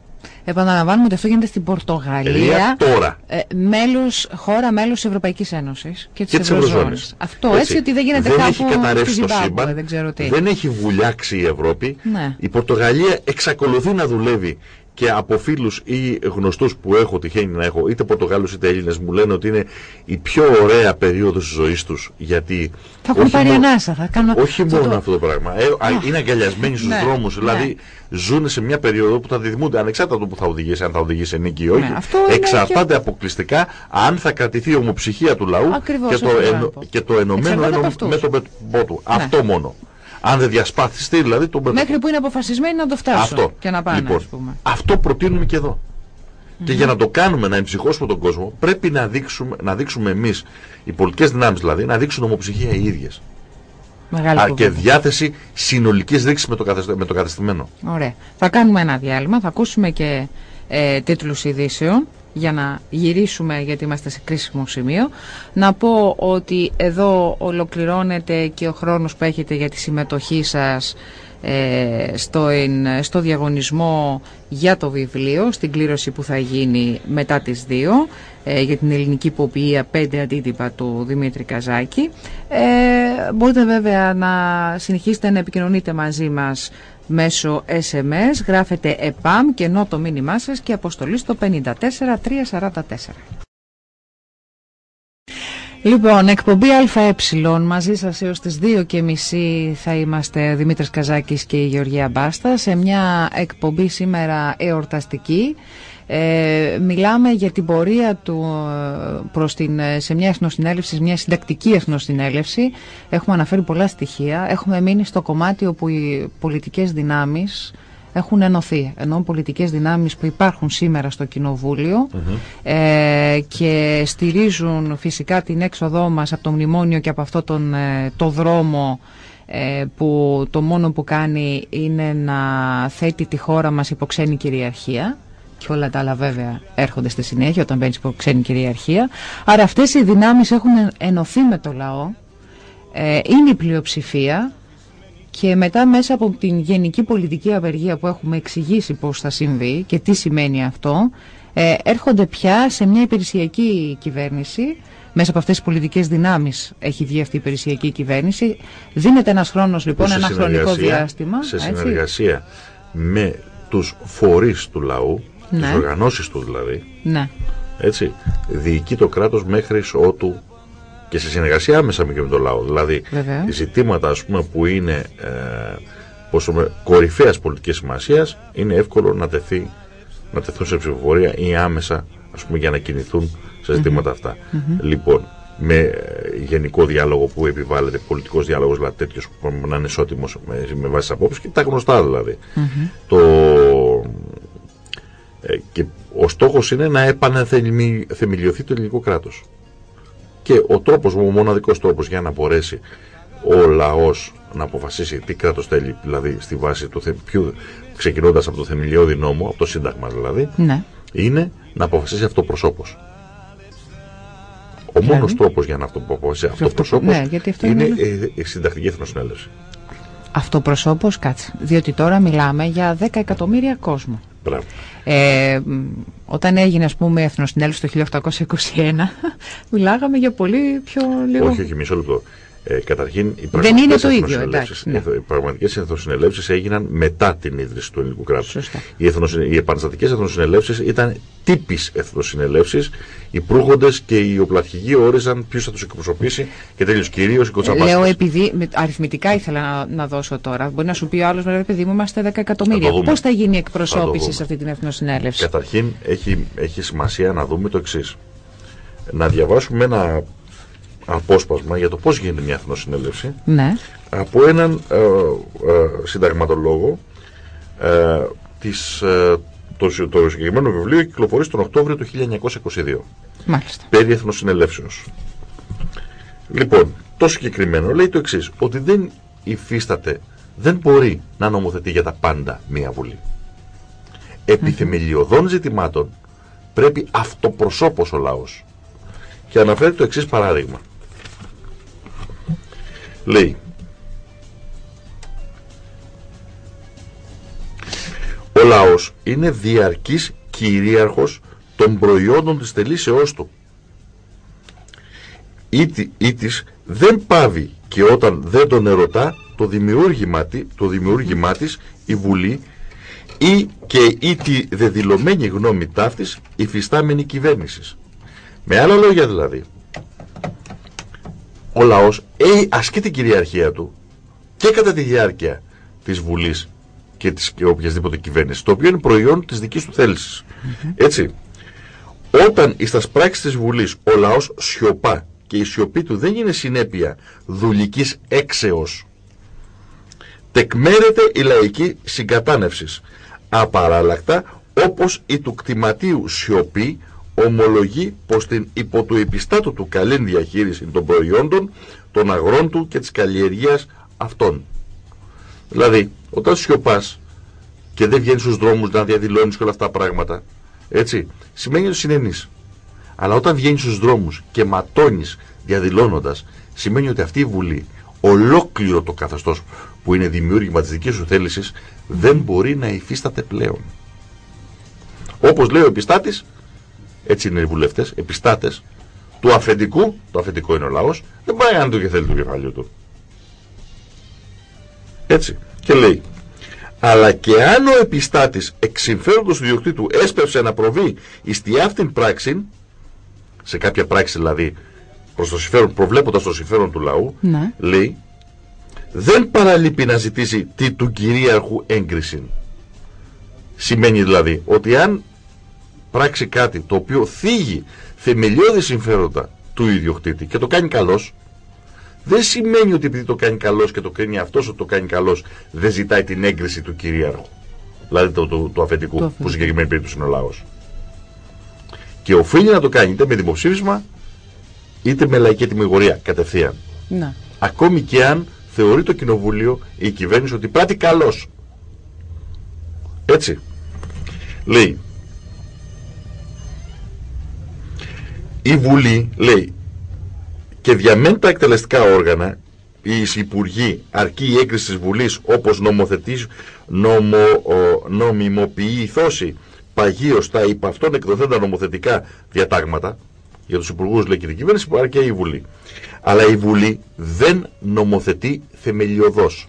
Επαναλαμβάνουμε ότι αυτό γίνεται στην Πορτογαλία. Ελία τώρα. Ε, μέλος, χώρα μέλος της Ευρωπαϊκής Ένωσης και της Και της Ευρωζώνης. Ευρωζώνης. Αυτό έτσι, ότι δεν γίνεται δεν κάπου έχει καταρρεύσει στη το Ζιμπάμπουε, σύμπαν, δεν ξέρω τι. δεν έχει βουλιάξει η Ευρώπη. Ναι. Η Πορτογαλία εξακολουθεί να δουλεύει και από φίλους ή γνωστούς που έχω, τυχαίνει να έχω, είτε Πορτογάλους είτε Έλληνες, μου λένε ότι είναι η πιο ωραία περίοδος της ζωής τους. Γιατί Θα έχουν όχι πάρει μόνο- ανάσα, θα κάνουν όχι αυτό μόνο το- αυτό το πράγμα. Ε, α, είναι αγκαλιασμένοι στους Ναι, δρόμους. ναι. Δηλαδή ζουν σε μια περίοδο που θα διδημούνται ανεξάρτητα από το που θα οδηγήσει, αν θα οδηγήσει σε νίκη ή όχι. Ναι, αυτό είναι Εξαρτάται αποκλειστικά αν θα κρατηθεί η ομοψυχία του λαού Ακριβώς, και, το αυτό ενω- θέλω να πω. και το ενωμένο Εξαρτάται από ένω- αυτούς. με τον μέτωπό του. Αυτό μόνο. Αν δεν διασπάθιστεί δηλαδή τον μέτωπο. Μέχρι που είναι αποφασισμένοι να το φτάσουν Αυτό. και να πάνε, λοιπόν, ας πούμε. Αυτό προτείνουμε και εδώ. Και για να το κάνουμε, να εμψυχώσουμε τον κόσμο, πρέπει να δείξουμε, να δείξουμε εμείς, οι πολιτικές δυνάμεις δηλαδή, να δείξουν ομοψυχία οι ίδιες. Μεγάλη Και κουβέντα. διάθεση συνολικής ρήξης με, το καθεσ- με το κατεστημένο. Ωραία. Θα κάνουμε ένα διάλειμμα, θα ακούσουμε και ε, τίτλους ειδήσεων για να γυρίσουμε γιατί είμαστε σε κρίσιμο σημείο. Να πω ότι εδώ ολοκληρώνεται και ο χρόνος που έχετε για τη συμμετοχή σας ε, στο, στο διαγωνισμό για το βιβλίο, στην κλήρωση που θα γίνει μετά τις δύο ε, για την ελληνική ποπία 5 αντίτυπα του Δημήτρη Καζάκη. Ε, μπορείτε βέβαια να συνεχίσετε να επικοινωνείτε μαζί μας μέσω SMS, γράφετε ΕΠΑΜ και ενώ το μήνυμά σας και αποστολή στο 54344. Λοιπόν, εκπομπή ΑΕ μαζί σας έως τις 2 και μισή θα είμαστε Δημήτρης Καζάκης και η Γεωργία Μπάστας σε μια εκπομπή σήμερα εορταστική ε, μιλάμε για την πορεία του ε, προς την, ε, σε μια εθνοσυνέλευση, μια συντακτική εθνοσυνέλευση. Έχουμε αναφέρει πολλά στοιχεία. Έχουμε μείνει στο κομμάτι όπου οι πολιτικές δυνάμεις έχουν ενωθεί. Ενώ πολιτικές δυνάμεις που υπάρχουν σήμερα στο κοινοβουλιο ε, και στηρίζουν φυσικά την έξοδό μας από το μνημόνιο και από αυτό τον το δρόμο που το μόνο που κάνει είναι να θέτει τη χώρα μας υπό ξένη κυριαρχία και όλα τα άλλα βέβαια έρχονται στη συνέχεια όταν μπαίνει υπό ξένη κυριαρχία. Άρα αυτές οι δυνάμεις έχουν ενωθεί με το λαό, ε, είναι η πλειοψηφία και μετά μέσα από την γενική πολιτική απεργία που έχουμε εξηγήσει πώς θα συμβεί και τι σημαίνει αυτό, ε, έρχονται πια σε μια υπηρεσιακή κυβέρνηση μέσα από αυτές τις πολιτικές δυνάμεις έχει βγει αυτή η υπηρεσιακή κυβέρνηση. Δίνεται ένας χρόνος λοιπόν, ένα χρονικό διάστημα. Σε συνεργασία με τους φορείς του λαού, ναι. τις οργανώσεις του δηλαδή, ναι. έτσι, διοικεί το κράτος μέχρι ότου και σε συνεργασία άμεσα με και με το λαό. Δηλαδή, Βεβαίως. ζητήματα ας πούμε, που είναι ε, πόσο με, κορυφαίας πολιτικής σημασίας είναι εύκολο να, τεθεί, να τεθούν σε ψηφοφορία ή άμεσα ας πούμε, για να κινηθούν σε ζητηματα αυτά. Λοιπόν, με ε, γενικό διάλογο που επιβάλλεται, πολιτικός διάλογος, δηλαδή τέτοιος που να είναι ισότιμος με, με βάση απόψεις και τα γνωστά δηλαδή. Το, ε, και ο στόχος είναι να επαναθεμιλιωθεί το ελληνικό κράτος. Και ο τρόπος, ο μοναδικός τρόπος για να μπορέσει ο λαός να αποφασίσει τι κράτος θέλει, δηλαδή στη βάση του πιο, ξεκινώντας από το θεμελιώδη νόμο, από το σύνταγμα δηλαδή, ναι. είναι να αποφασίσει αυτοπροσώπως. Ο μόνος τρόπος για να αποφασίσει αυτοπροσώπως ναι, γιατί αυτό είναι, είναι... ε, η συντακτική εθνοσυνέλευση. Αυτοπροσώπως, κάτσε. Διότι τώρα μιλάμε για 10 εκατομμύρια κόσμο. Μπράβο. Ε, όταν έγινε ας πούμε εθνοσυνέλευση το 1821 μιλάγαμε για πολύ πιο λίγο... Όχι, όχι, μισό λεπτό. Ε, καταρχήν, οι Δεν είναι το ίδιο, εντάξει. Ναι. Οι πραγματικές εθνοσυνελεύσεις έγιναν μετά την ίδρυση του ελληνικού κράτους. Σωστά. Οι, εθνοσυ... οι επαναστατικές εθνοσυνελεύσεις ήταν τύπης εθνοσυνελεύσεις. Οι προύχοντε και οι οπλαρχηγοί όριζαν ποιος θα τους εκπροσωπήσει και τέλειω κυρίως οι κοτσαμπάστε. Λέω επειδή με- αριθμητικά ήθελα να, να δώσω τώρα. Μπορεί να σου πει ο άλλος, βέβαια, παιδί μου, είμαστε 10 εκατομμύρια. δούμε. Πώς θα γίνει η Θα το εκπροσώπηση δούμε. σε αυτή την εθνοσυνέλευση; Καταρχήν έχει, έχει σημασία να δούμε το εξής. Να διαβάσουμε ένα απόσπασμα για το πώς γίνεται μια εθνοσυνέλευση Ναι. από έναν ε, ε, συνταγματολόγο ε, της, ε, το, συ- το συγκεκριμένο βιβλίο κυκλοφορεί τον Οκτώβριο του 1922 Μάλιστα. περί εθνοσυνελεύσεως. Λοιπόν, το συγκεκριμένο λέει το εξής, ότι δεν υφίσταται, δεν μπορεί να νομοθετεί για τα πάντα μία βουλή. Επί θεμελιωδών ζητημάτων πρέπει αυτοπροσώπως ο λαός. Και αναφέρει το εξής παράδειγμα. Λέει, ο λαός είναι διαρκής κυρίαρχος των προϊόντων της τελήσεώς του. Ή, τη- ή της δεν πάβει και όταν δεν τον ερωτά το δημιούργημα, τη- το δημιούργημά της η Βουλή ή και ή τη δεδηλωμένη γνώμη ταύτης η φυστάμενη κυβέρνησης. Με άλλα λόγια δηλαδή, ο λαός ε, ασκεί την κυριαρχία του και κατά τη διάρκεια της Βουλής και της και οποιασδήποτε κυβέρνησης, το οποίο είναι προϊόν της δικής του θέλησης. Έτσι, όταν εις τας πράξεις της Βουλής ο λαός σιωπά και η σιωπή του δεν είναι συνέπεια δουλικής έξεως, τεκμέρεται η λαϊκή συγκατάνευσης. Απαράλλακτα, όπως η του κτηματίου σιωπή ομολογεί πως την υπό του επιστάτου του καλή διαχείρισης των προϊόντων, των αγρών του και της καλλιεργίας αυτών. Δηλαδή, όταν σιωπάς και δεν βγαίνεις στους δρόμους να διαδηλώνεις και όλα αυτά τα πράγματα, Έτσι. Σημαίνει ότι συνενείς. Αλλά όταν βγαίνεις στους δρόμους και ματώνεις διαδηλώνοντας, σημαίνει ότι αυτή η Βουλή, ολόκληρο το καθεστώς που είναι δημιούργημα της δικής σου θέλησης, δεν μπορεί να υφίσταται πλέον. Όπως λέει ο επιστάτης, έτσι είναι οι βουλευτές, επιστάτες του αφεντικού, το αφεντικό είναι ο λαός, δεν πάει να το και θέλει το κεφάλαιο του. Έτσι. Και λέει, αλλά και αν ο επιστάτης εξ συμφέροντος του διοκτήτου έσπευσε να προβεί εις τη αυτήν πράξη, σε κάποια πράξη δηλαδή προς το συμφέρον, προβλέποντας το συμφέρον του λαού, Ναι. λέει, δεν παραλείπει να ζητήσει τη του κυρίαρχου έγκριση. Σημαίνει δηλαδή ότι αν πράξει κάτι το οποίο θίγει θεμελιώδη συμφέροντα του ιδιοκτήτη και το κάνει καλός, δεν σημαίνει ότι επειδή το κάνει καλός και το κρίνει αυτός ότι το κάνει καλός δεν ζητάει την έγκριση του κυρίαρχου. Δηλαδή του το, το, αφεντικού, Του που αφεντικού. σε συγκεκριμένη περίπτωση είναι ο λαός. Και οφείλει να το κάνει είτε με δημοψήφισμα είτε με λαϊκή τιμιγορία κατευθείαν. Ναι. Ακόμη και αν θεωρεί το κοινοβούλιο ή η κυβέρνηση ότι πράττει καλός. Έτσι. Λέει. Η Βουλή, λέει, και διαμένει τα εκτελεστικά όργανα, οι υπουργοί, αρκεί η έγκριση της Βουλής όπως νομοθετής, νομο, ο, νομιμοποιηθώσει παγίως τα υπ' αυτών εκδοθέντα νομοθετικά διατάγματα, για τους υπουργούς λέει και την κυβέρνηση, που αρκεί η Βουλή. Αλλά η Βουλή δεν νομοθετεί θεμελιωδώς.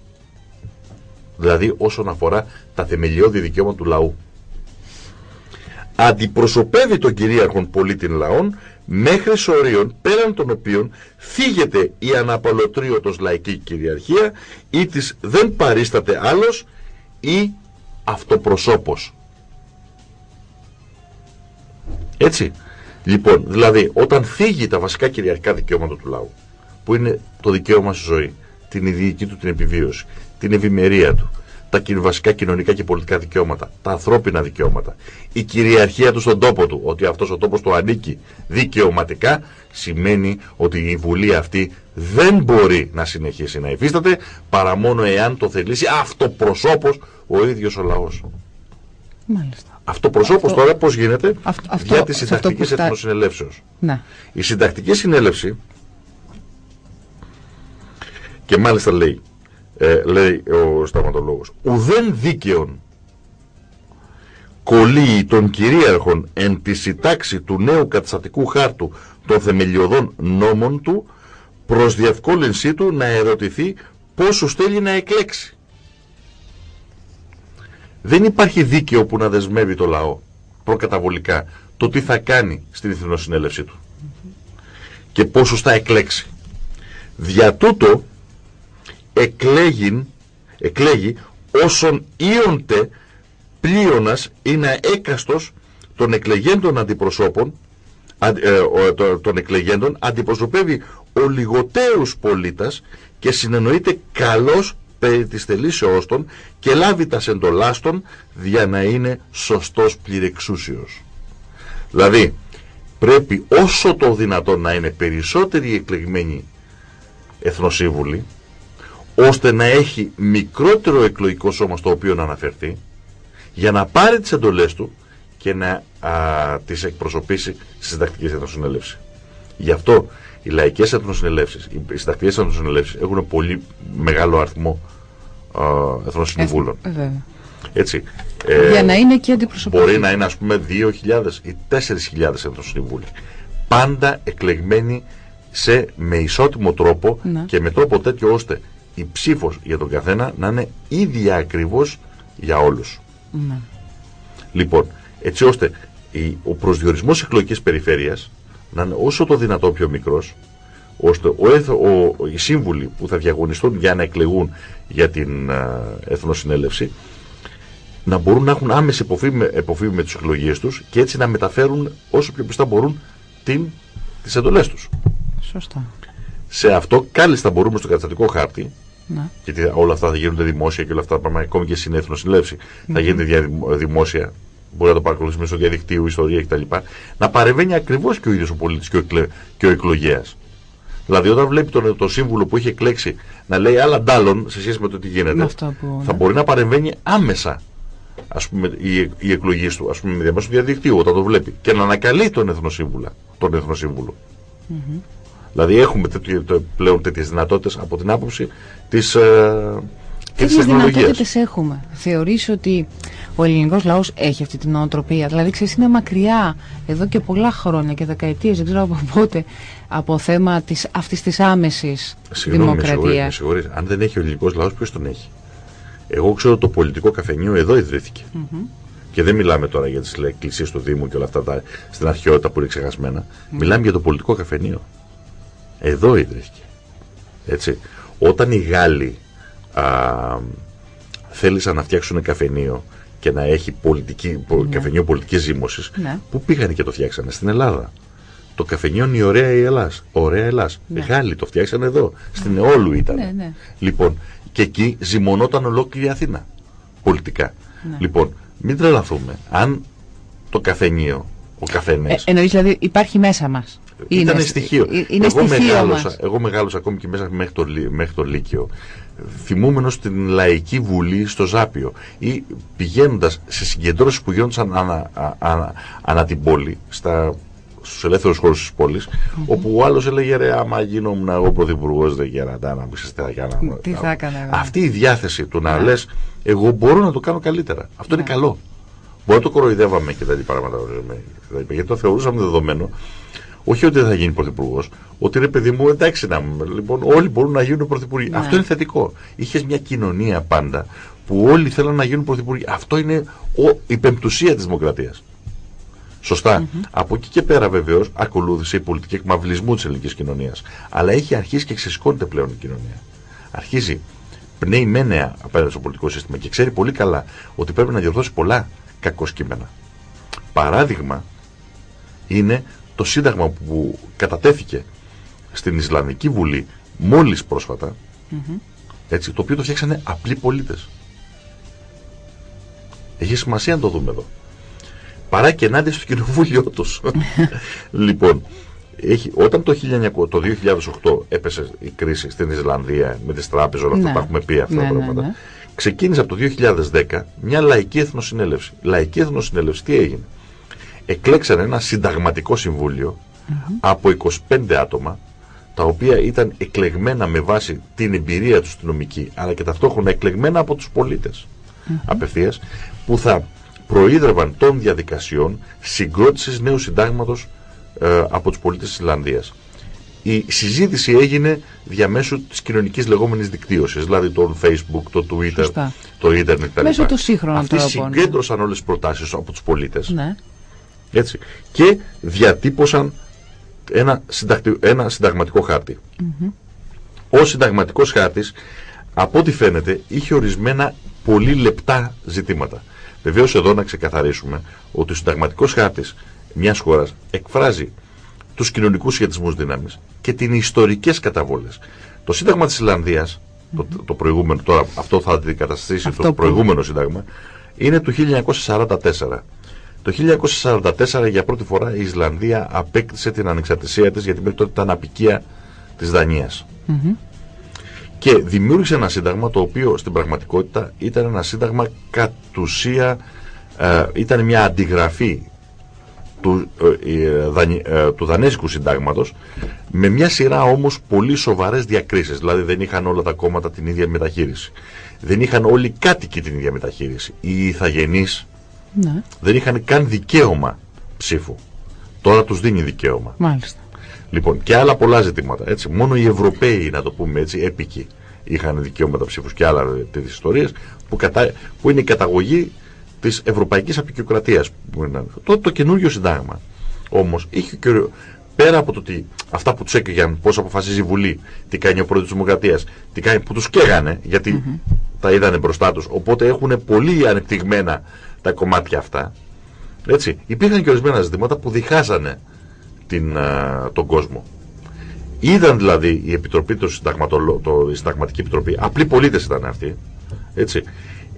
Δηλαδή όσον αφορά τα θεμελιώδη δικαιώματα του λαού. Αντιπροσωπεύει τον κυρίαρχον πολίτην λαών μέχρι ορίων πέραν των οποίων φύγεται η αναπαλωτρίωτος λαϊκή κυριαρχία ή της δεν παρίσταται άλλος ή αυτοπροσώπος. Έτσι. Λοιπόν, δηλαδή, όταν φύγει τα βασικά κυριαρχικά δικαιώματα του λαού, που είναι το δικαίωμα στη ζωή, την ιδιωτική του την επιβίωση, την ευημερία του, τα κυ- βασικά κοινωνικά και πολιτικά δικαιώματα, τα ανθρώπινα δικαιώματα, η κυριαρχία του στον τόπο του, ότι αυτός ο τόπος του ανήκει δικαιωματικά, σημαίνει ότι η Βουλή αυτή δεν μπορεί να συνεχίσει να υφίσταται παρά μόνο εάν το θελήσει αυτοπροσώπως ο ίδιος ο λαός. Μάλιστα. Αυτοπροσώπως Αυτό- τώρα πώς γίνεται; Αυτό- αυτό- για τη σε αυτό που συντακτική στα- εθνοσυνελεύσεως. Ναι. Η συντακτική συνέλευση και μάλιστα λέει, ε, λέει ο σταματολόγος, ουδέν δίκαιον κολλεί των κυρίαρχων εν τη συντάξη του νέου καταστατικού χάρτου των θεμελιωδών νόμων του προς διευκόλυνσή του να ερωτηθεί πόσους θέλει να εκλέξει. Δεν υπάρχει δίκαιο που να δεσμεύει το λαό προκαταβολικά το τι θα κάνει στην εθνοσυνέλευσή του και πόσους θα εκλέξει. Δια τούτο εκλέγει, εκλέγει όσον ίοντε πλείονας είναι έκαστος των εκλεγέντων αντιπροσώπων αν- ε, ο- το- των εκλεγέντων αντιπροσωπεύει ο λιγοτέρους πολίτας και συνεννοείται καλός περί της θελήσεώς των και λάβει τα εντολάστων για να είναι σωστός πληρεξούσιος. Δηλαδή, πρέπει όσο το δυνατόν να είναι περισσότεροι εκλεγμένοι εθνοσύμβουλοι, ώστε να έχει μικρότερο εκλογικό σώμα στο οποίο να αναφερθεί, για να πάρει τις εντολές του και να α, τις εκπροσωπήσει στη συντακτική εθνοσυνέλευσης. Γι' αυτό οι λαϊκές εθνοσυνελεύσεις, οι συντακτικές εθνοσυνελεύσεις έχουν πολύ μεγάλο αριθμό α, εθνοσυμβούλων. Ε, βέβαια. Έτσι. Ε, Για να είναι και αντιπροσωπευτική. Μπορεί να είναι ας πούμε 2.000 ή 4.000 εθνοσυμβούλοι. Πάντα εκλεγμένοι σε, με ισότιμο τρόπο Ναι. και με τρόπο τέτοιο ώστε η ψήφος για τον καθένα να είναι ίδια ακριβώς για όλους. Ναι. Λοιπόν, έτσι ώστε η, ο προσδιορισμός εκλογικής περιφέρειας να είναι όσο το δυνατό πιο μικρός, ώστε ο, εθ- ο, οι σύμβουλοι που θα διαγωνιστούν για να εκλεγούν για την α, Εθνοσυνέλευση να μπορούν να έχουν άμεση επαφή με, επαφή με τις εκλογίες τους και έτσι να μεταφέρουν όσο πιο πιστά μπορούν την, τις εντολές τους. Σωστά. Σε αυτό κάλλιστα μπορούμε στο καταστατικό χάρτη Ναι. γιατί όλα αυτά θα γίνονται δημόσια και όλα αυτά τα πράγματα, ακόμη και στην εθνοσυνέλευση, θα γίνεται δια, δημόσια. Μπορεί να το παρακολουθήσει μέσω διαδικτύου, ιστορία κτλ. Να παρεμβαίνει ακριβώς και ο ίδιος ο πολίτης και ο, εκλε, και ο εκλογέας. Δηλαδή, όταν βλέπει τον, το σύμβουλο που έχει εκλέξει να λέει άλλα ντάλλον σε σχέση με το τι γίνεται, Με αυτό που, θα ναι. μπορεί να παρεμβαίνει άμεσα ας πούμε, η, η εκλογής του, ας πούμε, με διαμέσου διαδικτύου, όταν το βλέπει, και να ανακαλεί τον Εθνοσύμβουλο. Τον Εθνοσύμβουλο. Δηλαδή έχουμε τέτοιο, το- πλέον τέτοιες δυνατότητες από την άποψη της, ε, και της Τέτοιες τεχνολογίας. δυνατότητες έχουμε. Θεωρείς ότι ο ελληνικός λαός έχει αυτή την νοοτροπία; Δηλαδή, ξέρεις, είναι μακριά εδώ και πολλά χρόνια και δεκαετίες, δεν ξέρω από πότε, από θέμα της, αυτής της άμεσης Συγγνώμη, με συγχωρείς, με δημοκρατίας. συγχωρείς. Αν δεν έχει ο ελληνικός λαός, ποιος τον έχει; Εγώ ξέρω το πολιτικό καφενείο εδώ ιδρύθηκε. Και δεν μιλάμε τώρα για τις εκκλησίες του Δήμου και όλα αυτά τα, στην αρχαιότητα που είναι ξεχασμένα. Μιλάμε για το πολιτικό καφενείο. Εδώ ιδρύθηκε. Έτσι. Όταν οι Γάλλοι α, θέλησαν να φτιάξουν καφενείο και να έχει πολιτική, πο- καφενείο πολιτικής ζήμωσης, Ναι. πού πήγανε και το φτιάξανε στην Ελλάδα. Το καφενείο είναι η ωραία η Ελλάς. Ωραία Ελλάς. Ναι. Γάλλοι το φτιάξανε εδώ. Στην Εόλου ήταν. Ναι, ναι. Λοιπόν, και εκεί ζυμωνόταν ολόκληρη η Αθήνα. Πολιτικά. Ναι. Λοιπόν, μην τρελαθούμε. Αν το καφενείο, ο Ε, καφενές, εννοείς δηλαδή υπάρχει μέσα μας. Ήταν Είναι- στοιχείο. ε, Είναι εγώ, στοιχείο μεγάλωσα, μας. εγώ μεγάλωσα ακόμη και μέσα μέχρι το, Λύ- μέχρι το Λύκειο. Θυμούμενος στην Λαϊκή Βουλή στο Ζάπιο ή πηγαίνοντας σε συγκεντρώσεις που γίνονταν ανα, α- α- ανά την πόλη, στα, στους ελεύθερους χώρους της πόλης, όπου ο άλλος έλεγε ρε άμα γίνομαι εγώ πρωθυπουργός δεν γεραντά να μου ξέρεις τι θα κάνω. Τι θα έκανα εγώ. Αυτή η διάθεση του να λες εγώ μπορώ να το κάνω καλύτερα. Αυτό είναι καλό. Μπορεί να το κοροϊδεύαμε και τέτοια πράγματα. με- και τέτοια, Γιατί το θεωρούσαμε δεδομένο. Όχι ότι δεν θα γίνει πρωθυπουργός, ότι ρε παιδί μου, εντάξει να μου. Λοιπόν, όλοι μπορούν να γίνουν πρωθυπουργοί. Ναι. Αυτό είναι θετικό. Είχες μια κοινωνία πάντα που όλοι θέλουν να γίνουν πρωθυπουργοί. Αυτό είναι ο, η πεμπτουσία της δημοκρατίας. Σωστά. Από εκεί και πέρα βεβαίως ακολούθησε η πολιτική εκμαυλισμού της ελληνικής κοινωνίας. Αλλά έχει αρχίσει και ξεσηκώνεται πλέον η κοινωνία. Αρχίζει, πνέει μένεα απέναντι στο πολιτικό σύστημα και ξέρει πολύ καλά ότι πρέπει να διορθώσει πολλά κακό κείμενα. Παράδειγμα είναι το σύνταγμα που κατατέθηκε στην Ισλαμική Βουλή μόλις πρόσφατα, έτσι, το οποίο το φτιάξανε απλοί πολίτες. Έχει σημασία να το δούμε εδώ. Παρά και ενάντια στο κοινοβούλιο τους. λοιπόν, έχει, όταν το, 1900, το 2008 έπεσε η κρίση στην Ισλανδία με τις τράπεζες, όλα αυτά Ναι. τα έχουμε πει αυτά Ναι, τα ναι, πράγματα, ναι. ξεκίνησε από το 2010 μια λαϊκή εθνοσυνέλευση. Λαϊκή εθνοσυνέλευση τι έγινε; Εκλέξανε ένα συνταγματικό συμβούλιο από 25 άτομα τα οποία ήταν εκλεγμένα με βάση την εμπειρία τους στην νομική αλλά και ταυτόχρονα εκλεγμένα από τους πολίτες απευθείας που θα προείδρευαν των διαδικασιών συγκρότησης νέου συντάγματος ε, από τους πολίτες της Ισλανδίας. Η συζήτηση έγινε διαμέσου της κοινωνικής λεγόμενης δικτύωσης, δηλαδή το Facebook, το Twitter, Σωστά. το ίντερνετ κτλ. Μέσω των σύγχρονων Αυτοί τρόπων. συγκέντρωσαν όλες τις προτάσεις από τους πολίτες Ναι. Έτσι, και διατύπωσαν ένα, συντακτι- ένα συνταγματικό χάρτη. Ο συνταγματικός χάρτης, από ό,τι φαίνεται, είχε ορισμένα πολύ λεπτά ζητήματα. Βεβαίως εδώ να ξεκαθαρίσουμε ότι ο συνταγματικός χάρτης μιας χώρας εκφράζει τους κοινωνικούς σχετισμούς δύναμης και την ιστορικές καταβόλες. Το Σύνταγμα της Ισλανδίας, το, το προηγούμενο, τώρα αυτό θα αντικαταστήσει Αυτό το που- προηγούμενο Σύνταγμα, είναι του 1944. Το 1944 για πρώτη φορά η Ισλανδία απέκτησε την ανεξαρτησία της γιατί μέχρι τότε ήταν απικία της Δανίας. Και δημιούργησε ένα σύνταγμα το οποίο στην πραγματικότητα ήταν ένα σύνταγμα κατ' ουσία ε, ήταν μια αντιγραφή του, ε, ε, δανει- ε, του δανέζικου συντάγματος με μια σειρά όμως πολύ σοβαρές διακρίσεις. Δηλαδή δεν είχαν όλα τα κόμματα την ίδια μεταχείριση. Δεν είχαν όλοι οι κάτοικοι την ίδια μεταχείριση. Οι ηθαγενείς ναι. δεν είχαν καν δικαίωμα ψήφου. Τώρα τους δίνει δικαίωμα. Μάλιστα. Λοιπόν, και άλλα πολλά ζητήματα. Έτσι. Μόνο οι Ευρωπαίοι, να το πούμε έτσι, έπικοι, είχαν δικαιώματα ψήφους και άλλα τέτοιες ιστορίες που, κατα... που είναι η καταγωγή της ευρωπαϊκής απεικιοκρατίας. Το, το καινούριο συντάγμα όμως είχε και πέρα από το ότι αυτά που τους έκαιγαν, πώς αποφασίζει η Βουλή, τι κάνει ο πρόεδρος της Δημοκρατίας, τι κάνει, που τους καίγανε, γιατί τα είδανε μπροστά τους. Οπότε έχουν πολύ ανεπτυγμένα τα κομμάτια αυτά. Έτσι. Υπήρχαν και ορισμένα ζητήματα που διχάζανε την, α, τον κόσμο. Είδαν δηλαδή η Επιτροπή, το συνταγματολο, το, η Συνταγματική Επιτροπή, απλοί πολίτες ήταν αυτοί, έτσι.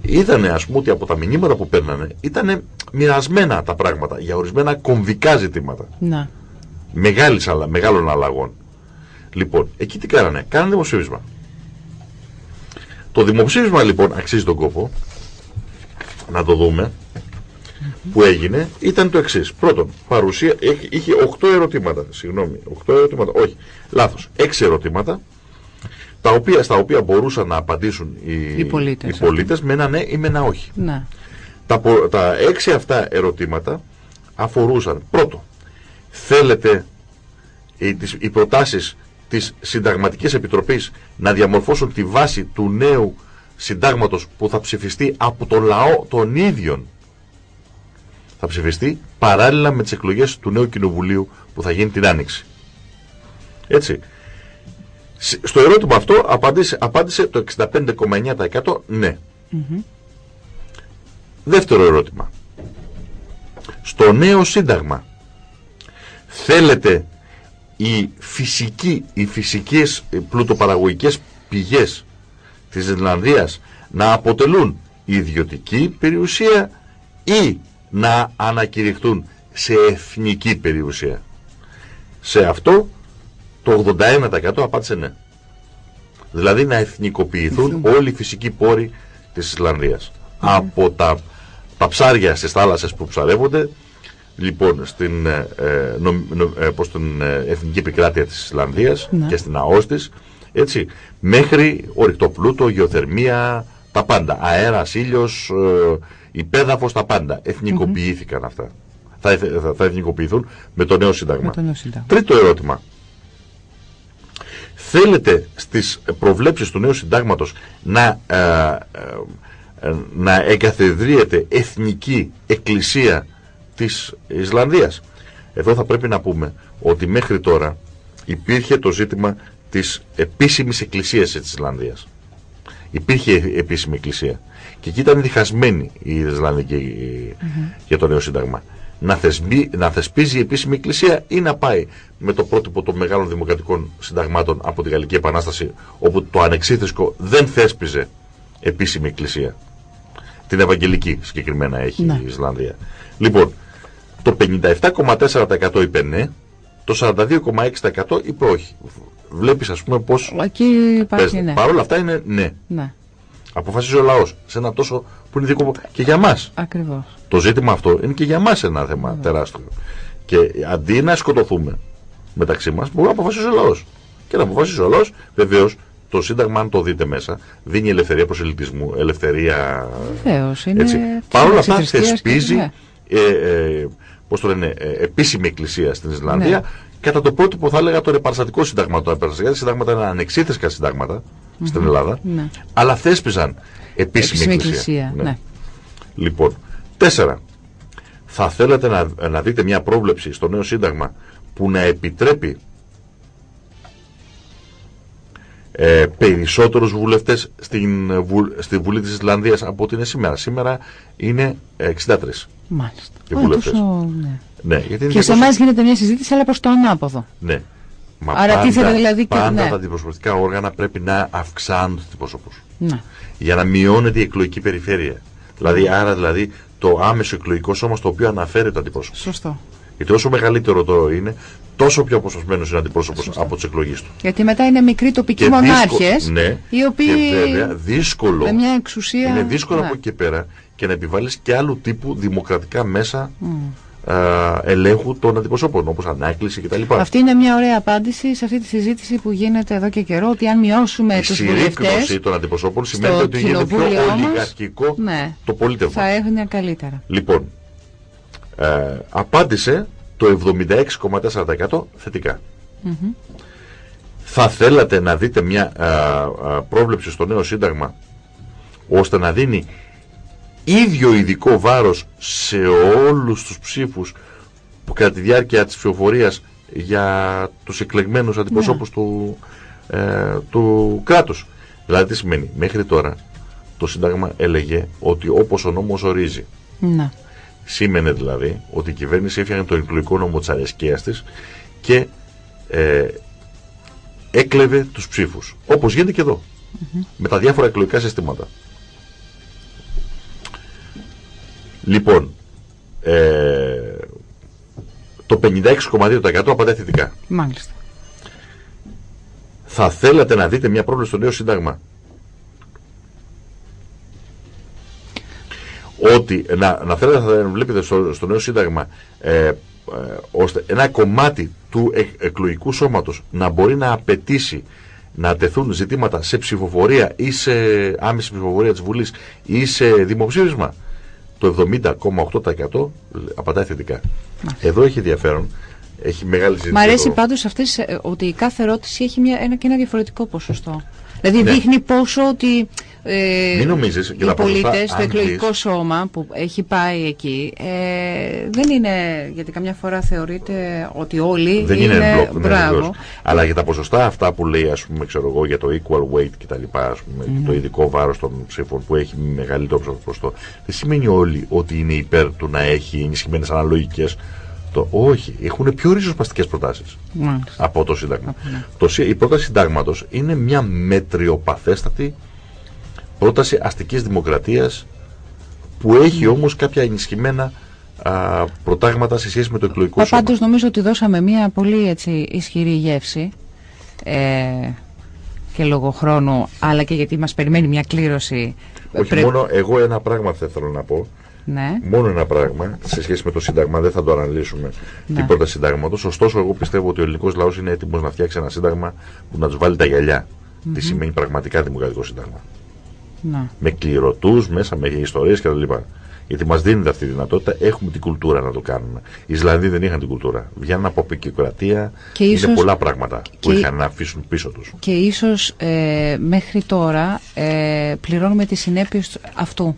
Είδανε ας πούμε ότι από τα μηνύματα που παίρνανε ήταν μοιρασμένα τα πράγματα για ορισμένα κομβικά ζητήματα. Να. Μεγάλης, αλλα- μεγάλων αλλαγών. Λοιπόν, εκεί τι κάνανε. Κάνανε δημοψήφισμα. Το δημοψήφισμα λοιπόν αξίζει τον κόπο να το δούμε που έγινε ήταν το εξής. Πρώτον, παρουσία, έχει- είχε 8 ερωτήματα. Συγγνώμη, 8 ερωτήματα. Όχι, λάθος. 6 ερωτήματα. Τα οποία, στα οποία μπορούσαν να απαντήσουν οι, Οι πολίτες. οι πολίτες με ένα ναι ή με ένα όχι. Ναι. Τα, πο- τα έξι αυτά ερωτήματα αφορούσαν πρώτο, θέλετε οι, τις, οι προτάσεις της Συνταγματικής Επιτροπής να διαμορφώσουν τη βάση του νέου συντάγματος που θα ψηφιστεί από τον λαό των ίδιων. Θα ψηφιστεί παράλληλα με τις εκλογές του νέου κοινοβουλίου που θα γίνει την Άνοιξη. Έτσι. Σ- Στο ερώτημα αυτό απάντησε, απάντησε το 65,9% ναι. Δεύτερο ερώτημα. Στο νέο σύνταγμα θέλετε οι φυσικοί, οι φυσικές ε, πλουτοπαραγωγικές πηγές της Ιρλανδίας να αποτελούν ιδιωτική περιουσία ή να ανακηρυχθούν σε εθνική περιουσία. Σε αυτό το 81% απάντησε ναι. Δηλαδή να εθνικοποιηθούν όλοι οι φυσικοί πόροι της Ισλανδίας. Από τα, τα ψάρια στις θάλασσες που ψαρεύονται, λοιπόν, στην, ε, ε, νομ- νομ- ε, προς την ε, εθνική επικράτεια της Ισλανδίας Ναι. και στην ΑΟΣ της, έτσι, μέχρι ορυκτό πλούτο, γεωθερμία, τα πάντα. Αέρας, ήλιος, ε, υπέδαφος, τα πάντα. Εθνικοποιήθηκαν αυτά. Θα, εθ- θα, θα εθνικοποιηθούν με το νέο σύνταγμα. Με το νέο σύνταγμα. Τρίτο ερώτημα. Θέλετε στις προβλέψεις του νέου συντάγματος να, ε, ε, ε, να εγκαθεδρύεται εθνική εκκλησία της Ισλανδίας; Εδώ θα πρέπει να πούμε ότι μέχρι τώρα υπήρχε το ζήτημα της επίσημης εκκλησίας της Ισλανδίας. Υπήρχε επίσημη εκκλησία. Και εκεί ήταν διχασμένη η Ισλανδική για το νέο σύνταγμα. Να, θεσμί, να θεσπίζει η επίσημη εκκλησία ή να πάει με το πρότυπο των μεγάλων δημοκρατικών συνταγμάτων από τη Γαλλική Επανάσταση, όπου το ανεξίθεσκο δεν θέσπιζε επίσημη εκκλησία. Την Ευαγγελική συγκεκριμένα έχει Ναι. η Ισλανδία. Λοιπόν, το 57,4% είπε ναι, το 42,6% είπε όχι. Βλέπεις ας πούμε πώς Εκεί υπάρχει παίζεται. ναι. Παρ' όλα αυτά είναι ναι. Ναι, Αποφασίζει ο λαός σε ένα τόσο που είναι δικό και για μας. ακριβώς. Το ζήτημα αυτό είναι και για μας ένα θέμα τεράστιο. Και αντί να σκοτωθούμε μεταξύ μας, μπορεί να αποφασίσει ο λαός. Και να αποφασίσει ο λαός, βεβαίως, το Σύνταγμα, αν το δείτε μέσα, δίνει ελευθερία προσελητισμού, ελευθερία. Βεβαίως, είναι Έτσι. της Παρ' όλα αυτά θρησκείας και- θεσπίζει ναι. ε, ε, πώς το λένε, ε, επίσημη εκκλησία στην Ισλανδία Ναι. Κατά το πρότυπο θα έλεγα το ρεπαρστατικό σύνταγμα. Το ρεπαρστατικά συντάγματα είναι ανεξίθεσκα συντάγματα στην Ελλάδα, Ναι. αλλά θέσπιζαν επίσημη, Επίσημη εκκλησία. εκκλησία, ναι. Λοιπόν, τέσσερα. Θα θέλατε να, να δείτε μια πρόβλεψη στο νέο σύνταγμα που να επιτρέπει ε, περισσότερους βουλευτές στην, ε, βου- στη Βουλή της Ισλανδίας από ό,τι είναι σήμερα. Σήμερα είναι ε, 63. Μάλιστα. Και Ω, βουλευτές. τόσο, ναι. Ναι, γιατί είναι Και σε 200 εμά γίνεται μια συζήτηση, αλλά προς το ανάποδο. Ναι. Μα Άρα τίθεται δηλαδή και- πάντα ναι. τα αντιπροσωπευτικά όργανα πρέπει να αυξάνουν τους αντιπροσώπους. Ναι. για να μειώνεται η εκλογική περιφέρεια. Δηλαδή, άρα δηλαδή το άμεσο εκλογικό σώμα στο οποίο αναφέρεται ο αντιπρόσωπος. Σωστό. Γιατί όσο μεγαλύτερο το είναι, τόσο πιο αποσπασμένος είναι ο αντιπρόσωπος από τι εκλογέ του. Γιατί μετά είναι μικροί τοπικοί δύσκο- μονάρχες, ναι, οι οποίοι και βέβαια δύσκολο. με μια εξουσία. Είναι δύσκολο ναι. από εκεί και πέρα και να επιβάλλεις και άλλου τύπου δημοκρατικά μέσα α, ελέγχου των αντιπροσώπων, όπως ανάκληση κτλ. Αυτή είναι μια ωραία απάντηση σε αυτή τη συζήτηση που γίνεται εδώ και καιρό ότι αν μειώσουμε Η τους συρρήκνωση βουλευτέ. των αντιπροσώπων σημαίνει ότι γίνεται πιο κοινοβούλιο όμως, ολιγαρχικό Ναι, το πολίτευμα. θα έχουν καλύτερα. Λοιπόν, ε, απάντησε το 76,4% θετικα Θα θέλατε να δείτε μια α, α, πρόβλεψη στο νέο σύνταγμα ώστε να δίνει ίδιο ειδικό βάρος σε όλους τους ψήφους που κατά τη διάρκεια της ψηφοφορίας για τους εκλεγμένους αντιπροσώπους του, ε, του κράτους. Δηλαδή τι σημαίνει, μέχρι τώρα το Σύνταγμα έλεγε ότι όπως ο νόμος ορίζει Ναι. Σήμαινε δηλαδή ότι η κυβέρνηση έφτιαχνε τον εκλογικό νόμο της αρεσκίας της και ε, έκλεβε τους ψήφους. Όπως γίνεται και εδω Με τα διάφορα εκλογικά συστήματα. Λοιπόν, ε, το 56,2% απαντάει θετικά. Μάλιστα. Θα θέλατε να δείτε μια πρόβληση στο νέο σύνταγμα; Ότι να, να θέλετε να βλέπετε στο, στο νέο σύνταγμα ε, ε, ώστε ένα κομμάτι του ε, εκλογικού σώματος να μπορεί να απαιτήσει να τεθούν ζητήματα σε ψηφοφορία ή σε άμεση ψηφοφορία της Βουλής ή σε δημοψήφισμα; Το 70,8% απαντάει θετικά. Εδώ έχει ενδιαφέρον. Έχει μεγάλη συζήτηση. Μ' αρέσει εδώ. πάντως αυτές, ε, ότι η κάθε ερώτηση έχει μια, ένα και ένα διαφορετικό ποσοστό. Δηλαδή Ναι. δείχνει πόσο ότι ε, Μην νομίζεις και οι τα ποσοστά, πολίτες, το αν εκλογικό δεις- σώμα που έχει πάει εκεί, ε, δεν είναι, γιατί καμιά φορά θεωρείται ότι όλοι Δεν είναι μπλοκ, ναι, μπράβο. βεβαίως. Αλλά για τα ποσοστά αυτά που λέει, ας πούμε, ξέρω εγώ, για το equal weight και τα λοιπά, ας πούμε, το ειδικό βάρος των ψήφων που έχει μεγαλύτερο ποσοστό, δεν σημαίνει όλοι ότι είναι υπέρ του να έχει ενισχυμένες αναλογικές. Το, όχι, έχουν πιο ριζοσπαστικές προτάσεις Μάλιστα. από το Σύνταγμα. ναι. Το, σύ- η πρόταση Συντάγματος είναι μια μετριοπαθέστατη πρόταση αστικής δημοκρατίας που έχει όμως κάποια ενισχυμένα α, προτάγματα σε σχέση με το εκλογικό Πα- σώμα. Πάντως νομίζω ότι δώσαμε μια πολύ έτσι, ισχυρή γεύση ε, και λόγω χρόνου, αλλά και γιατί μας περιμένει μια κλήρωση. Όχι Πρέ- μόνο, εγώ ένα πράγμα θα θέλω να πω. Ναι. Μόνο ένα πράγμα σε σχέση με το Σύνταγμα, δεν θα το αναλύσουμε Ναι. την πρόταση Συντάγματος. Ωστόσο, εγώ πιστεύω ότι ο ελληνικός λαός είναι έτοιμος να φτιάξει ένα Σύνταγμα που να τους βάλει τα γυαλιά. Τι σημαίνει πραγματικά δημοκρατικό Σύνταγμα. ναι. Με κληρωτούς μέσα, με ιστορίες κτλ. Γιατί μας δίνεται αυτή τη δυνατότητα, έχουμε την κουλτούρα να το κάνουμε. Οι Ισλανδοί δεν είχαν την κουλτούρα. Βγαίνουν από επικοινωνία. Και είναι ίσως- πολλά πράγματα που και- είχαν να αφήσουν πίσω τους. Και ίσως ε, μέχρι τώρα ε, πληρώνουμε τις συνέπειες του- αυτού.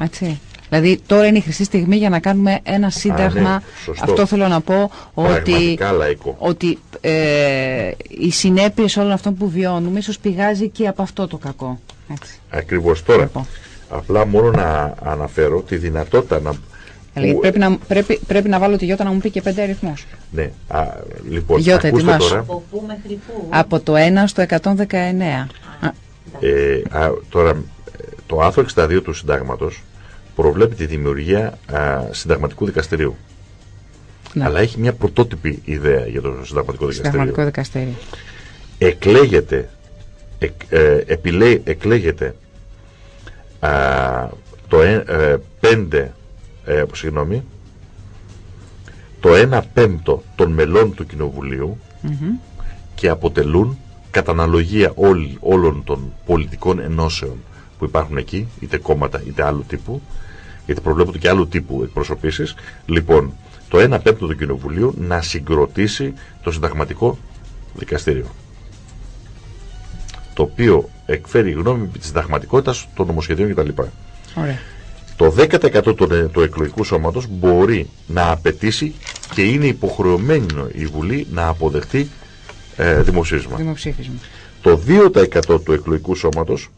Έτσι. Δηλαδή τώρα είναι η χρυσή στιγμή για να κάνουμε ένα σύνταγμα. ναι, σωστό. Αυτό θέλω να πω ότι, Πραγματικά λαϊκό. ότι ε, οι συνέπειες όλων αυτών που βιώνουμε ίσως πηγάζει και από αυτό το κακό. Έτσι. Ακριβώς τώρα. Λοιπόν. Απλά μόνο να αναφέρω τη δυνατότητα να. Δηλαδή, που- πρέπει, να, πρέπει, πρέπει να βάλω τη Γιώτα να μου πει και πέντε αριθμούς. Ναι, α, λοιπόν, Γιώτα, ακούστε ετοιμάσου. τώρα. Από πού μέχρι πού. Από το 1 στο 119. Α, Ε, α, τώρα, ε, το άρθρο 62 του συντάγματος προβλέπει τη δημιουργία α, συνταγματικού δικαστηρίου. ναι. Αλλά έχει μια πρωτότυπη ιδέα για το συνταγματικό δικαστήριο. Συνταγματικό δικαστήριο. Εκλέγεται, εκ, ε, επιλέ- εκλέγεται α, το 5, ε, συγγνώμη, το 1 πέμπτο των μελών του Κοινοβουλίου και αποτελούν κατά αναλογία όλ- όλων των πολιτικών ενώσεων που υπάρχουν εκεί, είτε κόμματα είτε άλλου τύπου, γιατί προβλέπονται και άλλου τύπου εκπροσωπήσεις. Λοιπόν, το 1 πέμπτο του Κοινοβουλίου να συγκροτήσει το συνταγματικό δικαστήριο. Το οποίο εκφέρει γνώμη της συνταγματικότητας των νομοσχεδίων κτλ. Ωραία. Το 10% του, ε, του εκλογικού σώματος μπορεί να απαιτήσει και είναι υποχρεωμένη η Βουλή να αποδεχτεί ε, δημοψήφισμα. Δημοψήφισμα. Το 2% του εκλογικού σώματος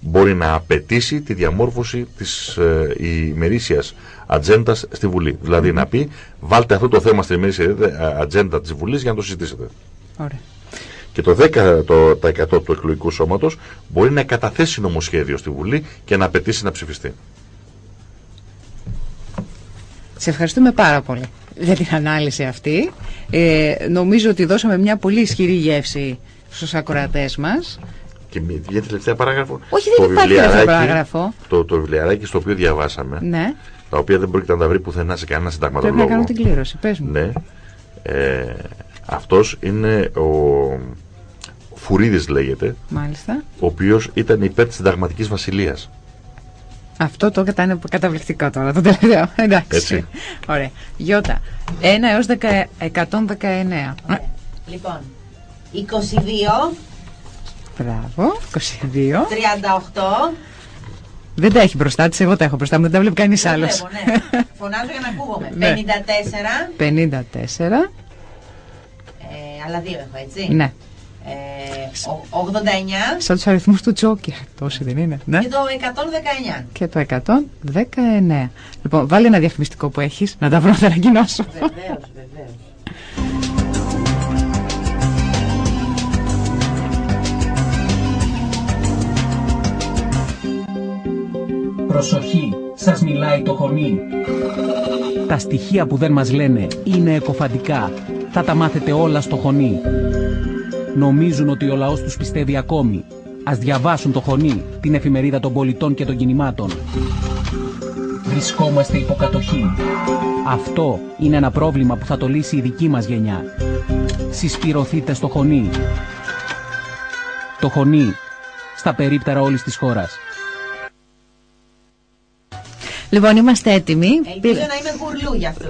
μπορεί να απαιτήσει τη διαμόρφωση της ε, ημερήσιας ατζέντας στη Βουλή. Δηλαδή να πει βάλτε αυτό το θέμα στην ημερήσια ε, ατζέντα της Βουλής για να το συζητήσετε. Ωραία. Και το 10% του εκλογικού σώματος μπορεί να καταθέσει νομοσχέδιο στη Βουλή και να απαιτήσει να ψηφιστεί. Σε ευχαριστούμε πάρα πολύ για την ανάλυση αυτή. Ε, νομίζω ότι δώσαμε μια πολύ ισχυρή γεύση στους ακροατές μας. Και μη- για τη τελευταία παράγραφο. Όχι, δεν το υπάρχει τελευταία βιβλιαράκι- παράγραφο. Το, το βιβλιαράκι στο οποίο διαβάσαμε, Ναι, τα οποία δεν πρόκειται να τα βρει πουθενά σε κανένα πρέπει να συνταγματολόγο. κάνω την κλήρωση. Πες μου. Ναι. Ε, αυτός είναι ο Φουρίδης λέγεται, Μάλιστα. ο οποίος ήταν υπέρ της συνταγματικής βασιλείας. Αυτό το κατα... είναι καταβληκτικό τώρα, το τελευταίο. Εντάξει. Έτσι. Ωραία. Γιώτα, 1 έως 10... 119. Ωραία. Λοιπόν, 22, Μπράβο. 22. 38. Δεν τα έχει μπροστά της, εγώ τα έχω μπροστά μου, δεν τα βλέπει κανείς Δεν άλλος. βλέπω, ναι. Φωνάζω για να ακούγομαι. Ναι. 54. 54. Ε, άλλα δύο έχω, έτσι. Ναι. Ε, ο- 89 Σαν τους αριθμούς του Τζόκερ. Τόσοι δεν είναι. Ναι. και το 119. Και το 119. Λοιπόν, βάλει ένα διαφημιστικό που έχεις, να τα βρω να τα ανακοινώσω. Βεβαίως, βεβαίως. Προσοχή, σας μιλάει το χωνί. Τα στοιχεία που δεν μας λένε είναι εκοφαντικά. Θα τα μάθετε όλα στο χωνί. Νομίζουν ότι ο λαός τους πιστεύει ακόμη. Ας διαβάσουν το χωνί, την εφημερίδα των πολιτών και των κινημάτων. βρισκόμαστε υποκατοχή. Αυτό είναι ένα πρόβλημα που θα το λύσει η δική μας γενιά. Συσπηρωθείτε στο χωνί. Το χωνί στα περίπτερα όλης της χώρας. Λοιπόν, είμαστε έτοιμοι. Ελπίζω Πήρα- να είμαι γουρλού για αυτού.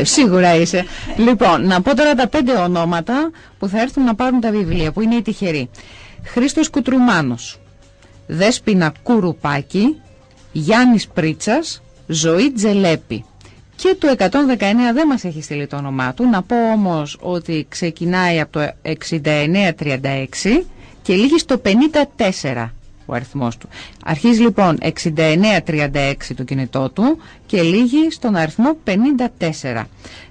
Ε, Σίγουρα είσαι. Λοιπόν, να πω τώρα τα πέντε ονόματα που θα έρθουν να πάρουν τα βιβλία, που είναι οι τυχεροί. Χρήστος Κουτρουμάνος, Δέσποινα Κουρουπάκη, Γιάννης Πρίτσας, Ζωή Τζελέπη. Και το 119 δεν μας έχει στείλει το όνομά του. Να πω όμως ότι ξεκινάει από το 6936 και λύγει στο 54 ο αριθμός του. Αρχίζει λοιπόν 6936 το κινητό του και λύγει στον αριθμό 54.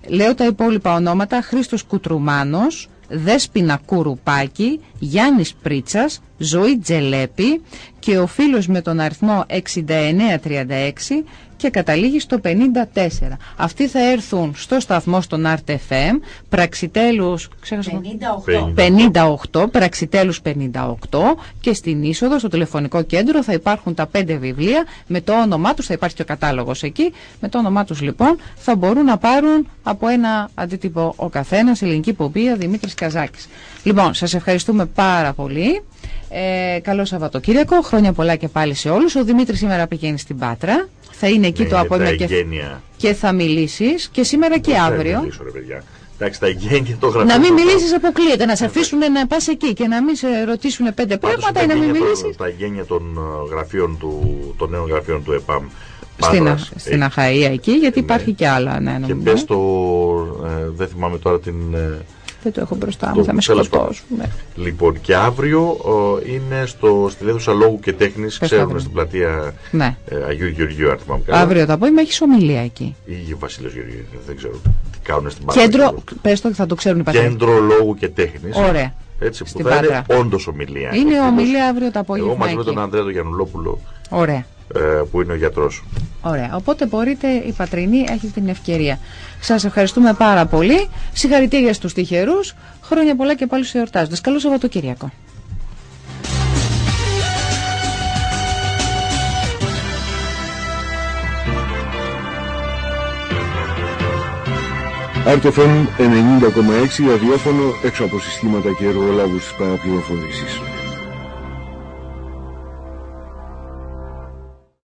Λέω τα υπόλοιπα ονόματα Χρήστος Κουτρουμάνος, Δέσποινα Κουρουπάκη, Γιάννης Πρίτσας, Ζωή Τζελέπη και ο φίλος με τον αριθμό 6936 και καταλήγει στο 54. Αυτοί θα έρθουν στο σταθμό στον RTFM, πραξιτέλους, ξέχασα το- 58. 58, πραξιτέλους 58 και στην είσοδο στο τηλεφωνικό κέντρο θα υπάρχουν τα πέντε βιβλία με το όνομά τους, θα υπάρχει και ο κατάλογος εκεί, με το όνομά τους λοιπόν θα μπορούν να πάρουν από ένα αντίτυπο ο καθένας, ελληνική ποπία, Δημήτρης Καζάκης. Λοιπόν, σας ευχαριστούμε πάρα πολύ. Ε, καλό Σαββατοκύριακο, χρόνια πολλά και πάλι σε όλους. Ο Δημήτρης σήμερα πηγαίνει στην Πάτρα, θα είναι εκεί Ναι, το απόγευμα τα και, εγγένεια. και θα μιλήσεις και σήμερα και Δεν θα αύριο. μιλήσω, ρε παιδιά. Εντάξει, τα εγγένεια το γραφείο. Να μην το- μιλήσεις, αποκλείεται. Να σε αφήσουν να πας εκεί και να μην σε ρωτήσουν πέντε Πάντως, πράγματα τα ή να μην εγγένεια των- μιλήσεις. Τα εγγένεια των ε, γραφείων του, των νέων γραφείων του ΕΠΑΜ. Στην, Πάτρας, στην ε, Αχαία εκεί, γιατί ναι. υπάρχει και άλλα. Ναι, Και νομίζω. μπε στο. ε, δεν θυμάμαι τώρα την. ε, Δεν το έχω μπροστά το- μου, θα με τέλος πάντων. σκοτώσουν. Λοιπόν, και αύριο ε, είναι στο, στη Λέδουσα Λόγου και Τέχνης, το ξέρουν αύριο. στην πλατεία Ναι. ε, Αγίου Γεωργίου, αν θυμάμαι καλά. Αύριο το απόγευμα έχεις ομιλία εκεί. Ή Βασίλειος Γεωργίου, δεν ξέρω τι κάνουν στην Πάτρα. Κέντρο, ξέρω. πες το, θα το ξέρουν οι πατέρες. Κέντρο Λόγου και Τέχνης. Ωραία. Έτσι, που Στην θα είναι Πάτρα. όντως ομιλία. Είναι Ακριβώς. ομιλία αύριο το Εγώ απόγευμα μαζί με εκεί. τον Ανδρέα τον Γιαννουλόπουλο, Ωραία. Ε, που είναι ο γιατρός. Ωραία. Οπότε μπορείτε, η Πατρινή έχει την ευκαιρία. Σας ευχαριστούμε πάρα πολύ. Συγχαρητήρια στους τυχερούς. Χρόνια πολλά και πάλι σε εορτάζοντες. Καλό Σαββατοκύριακο. RTFM 90,6 ραδιόφωνο έξω από συστήματα και εργολάβους της παραπληροφορήσης.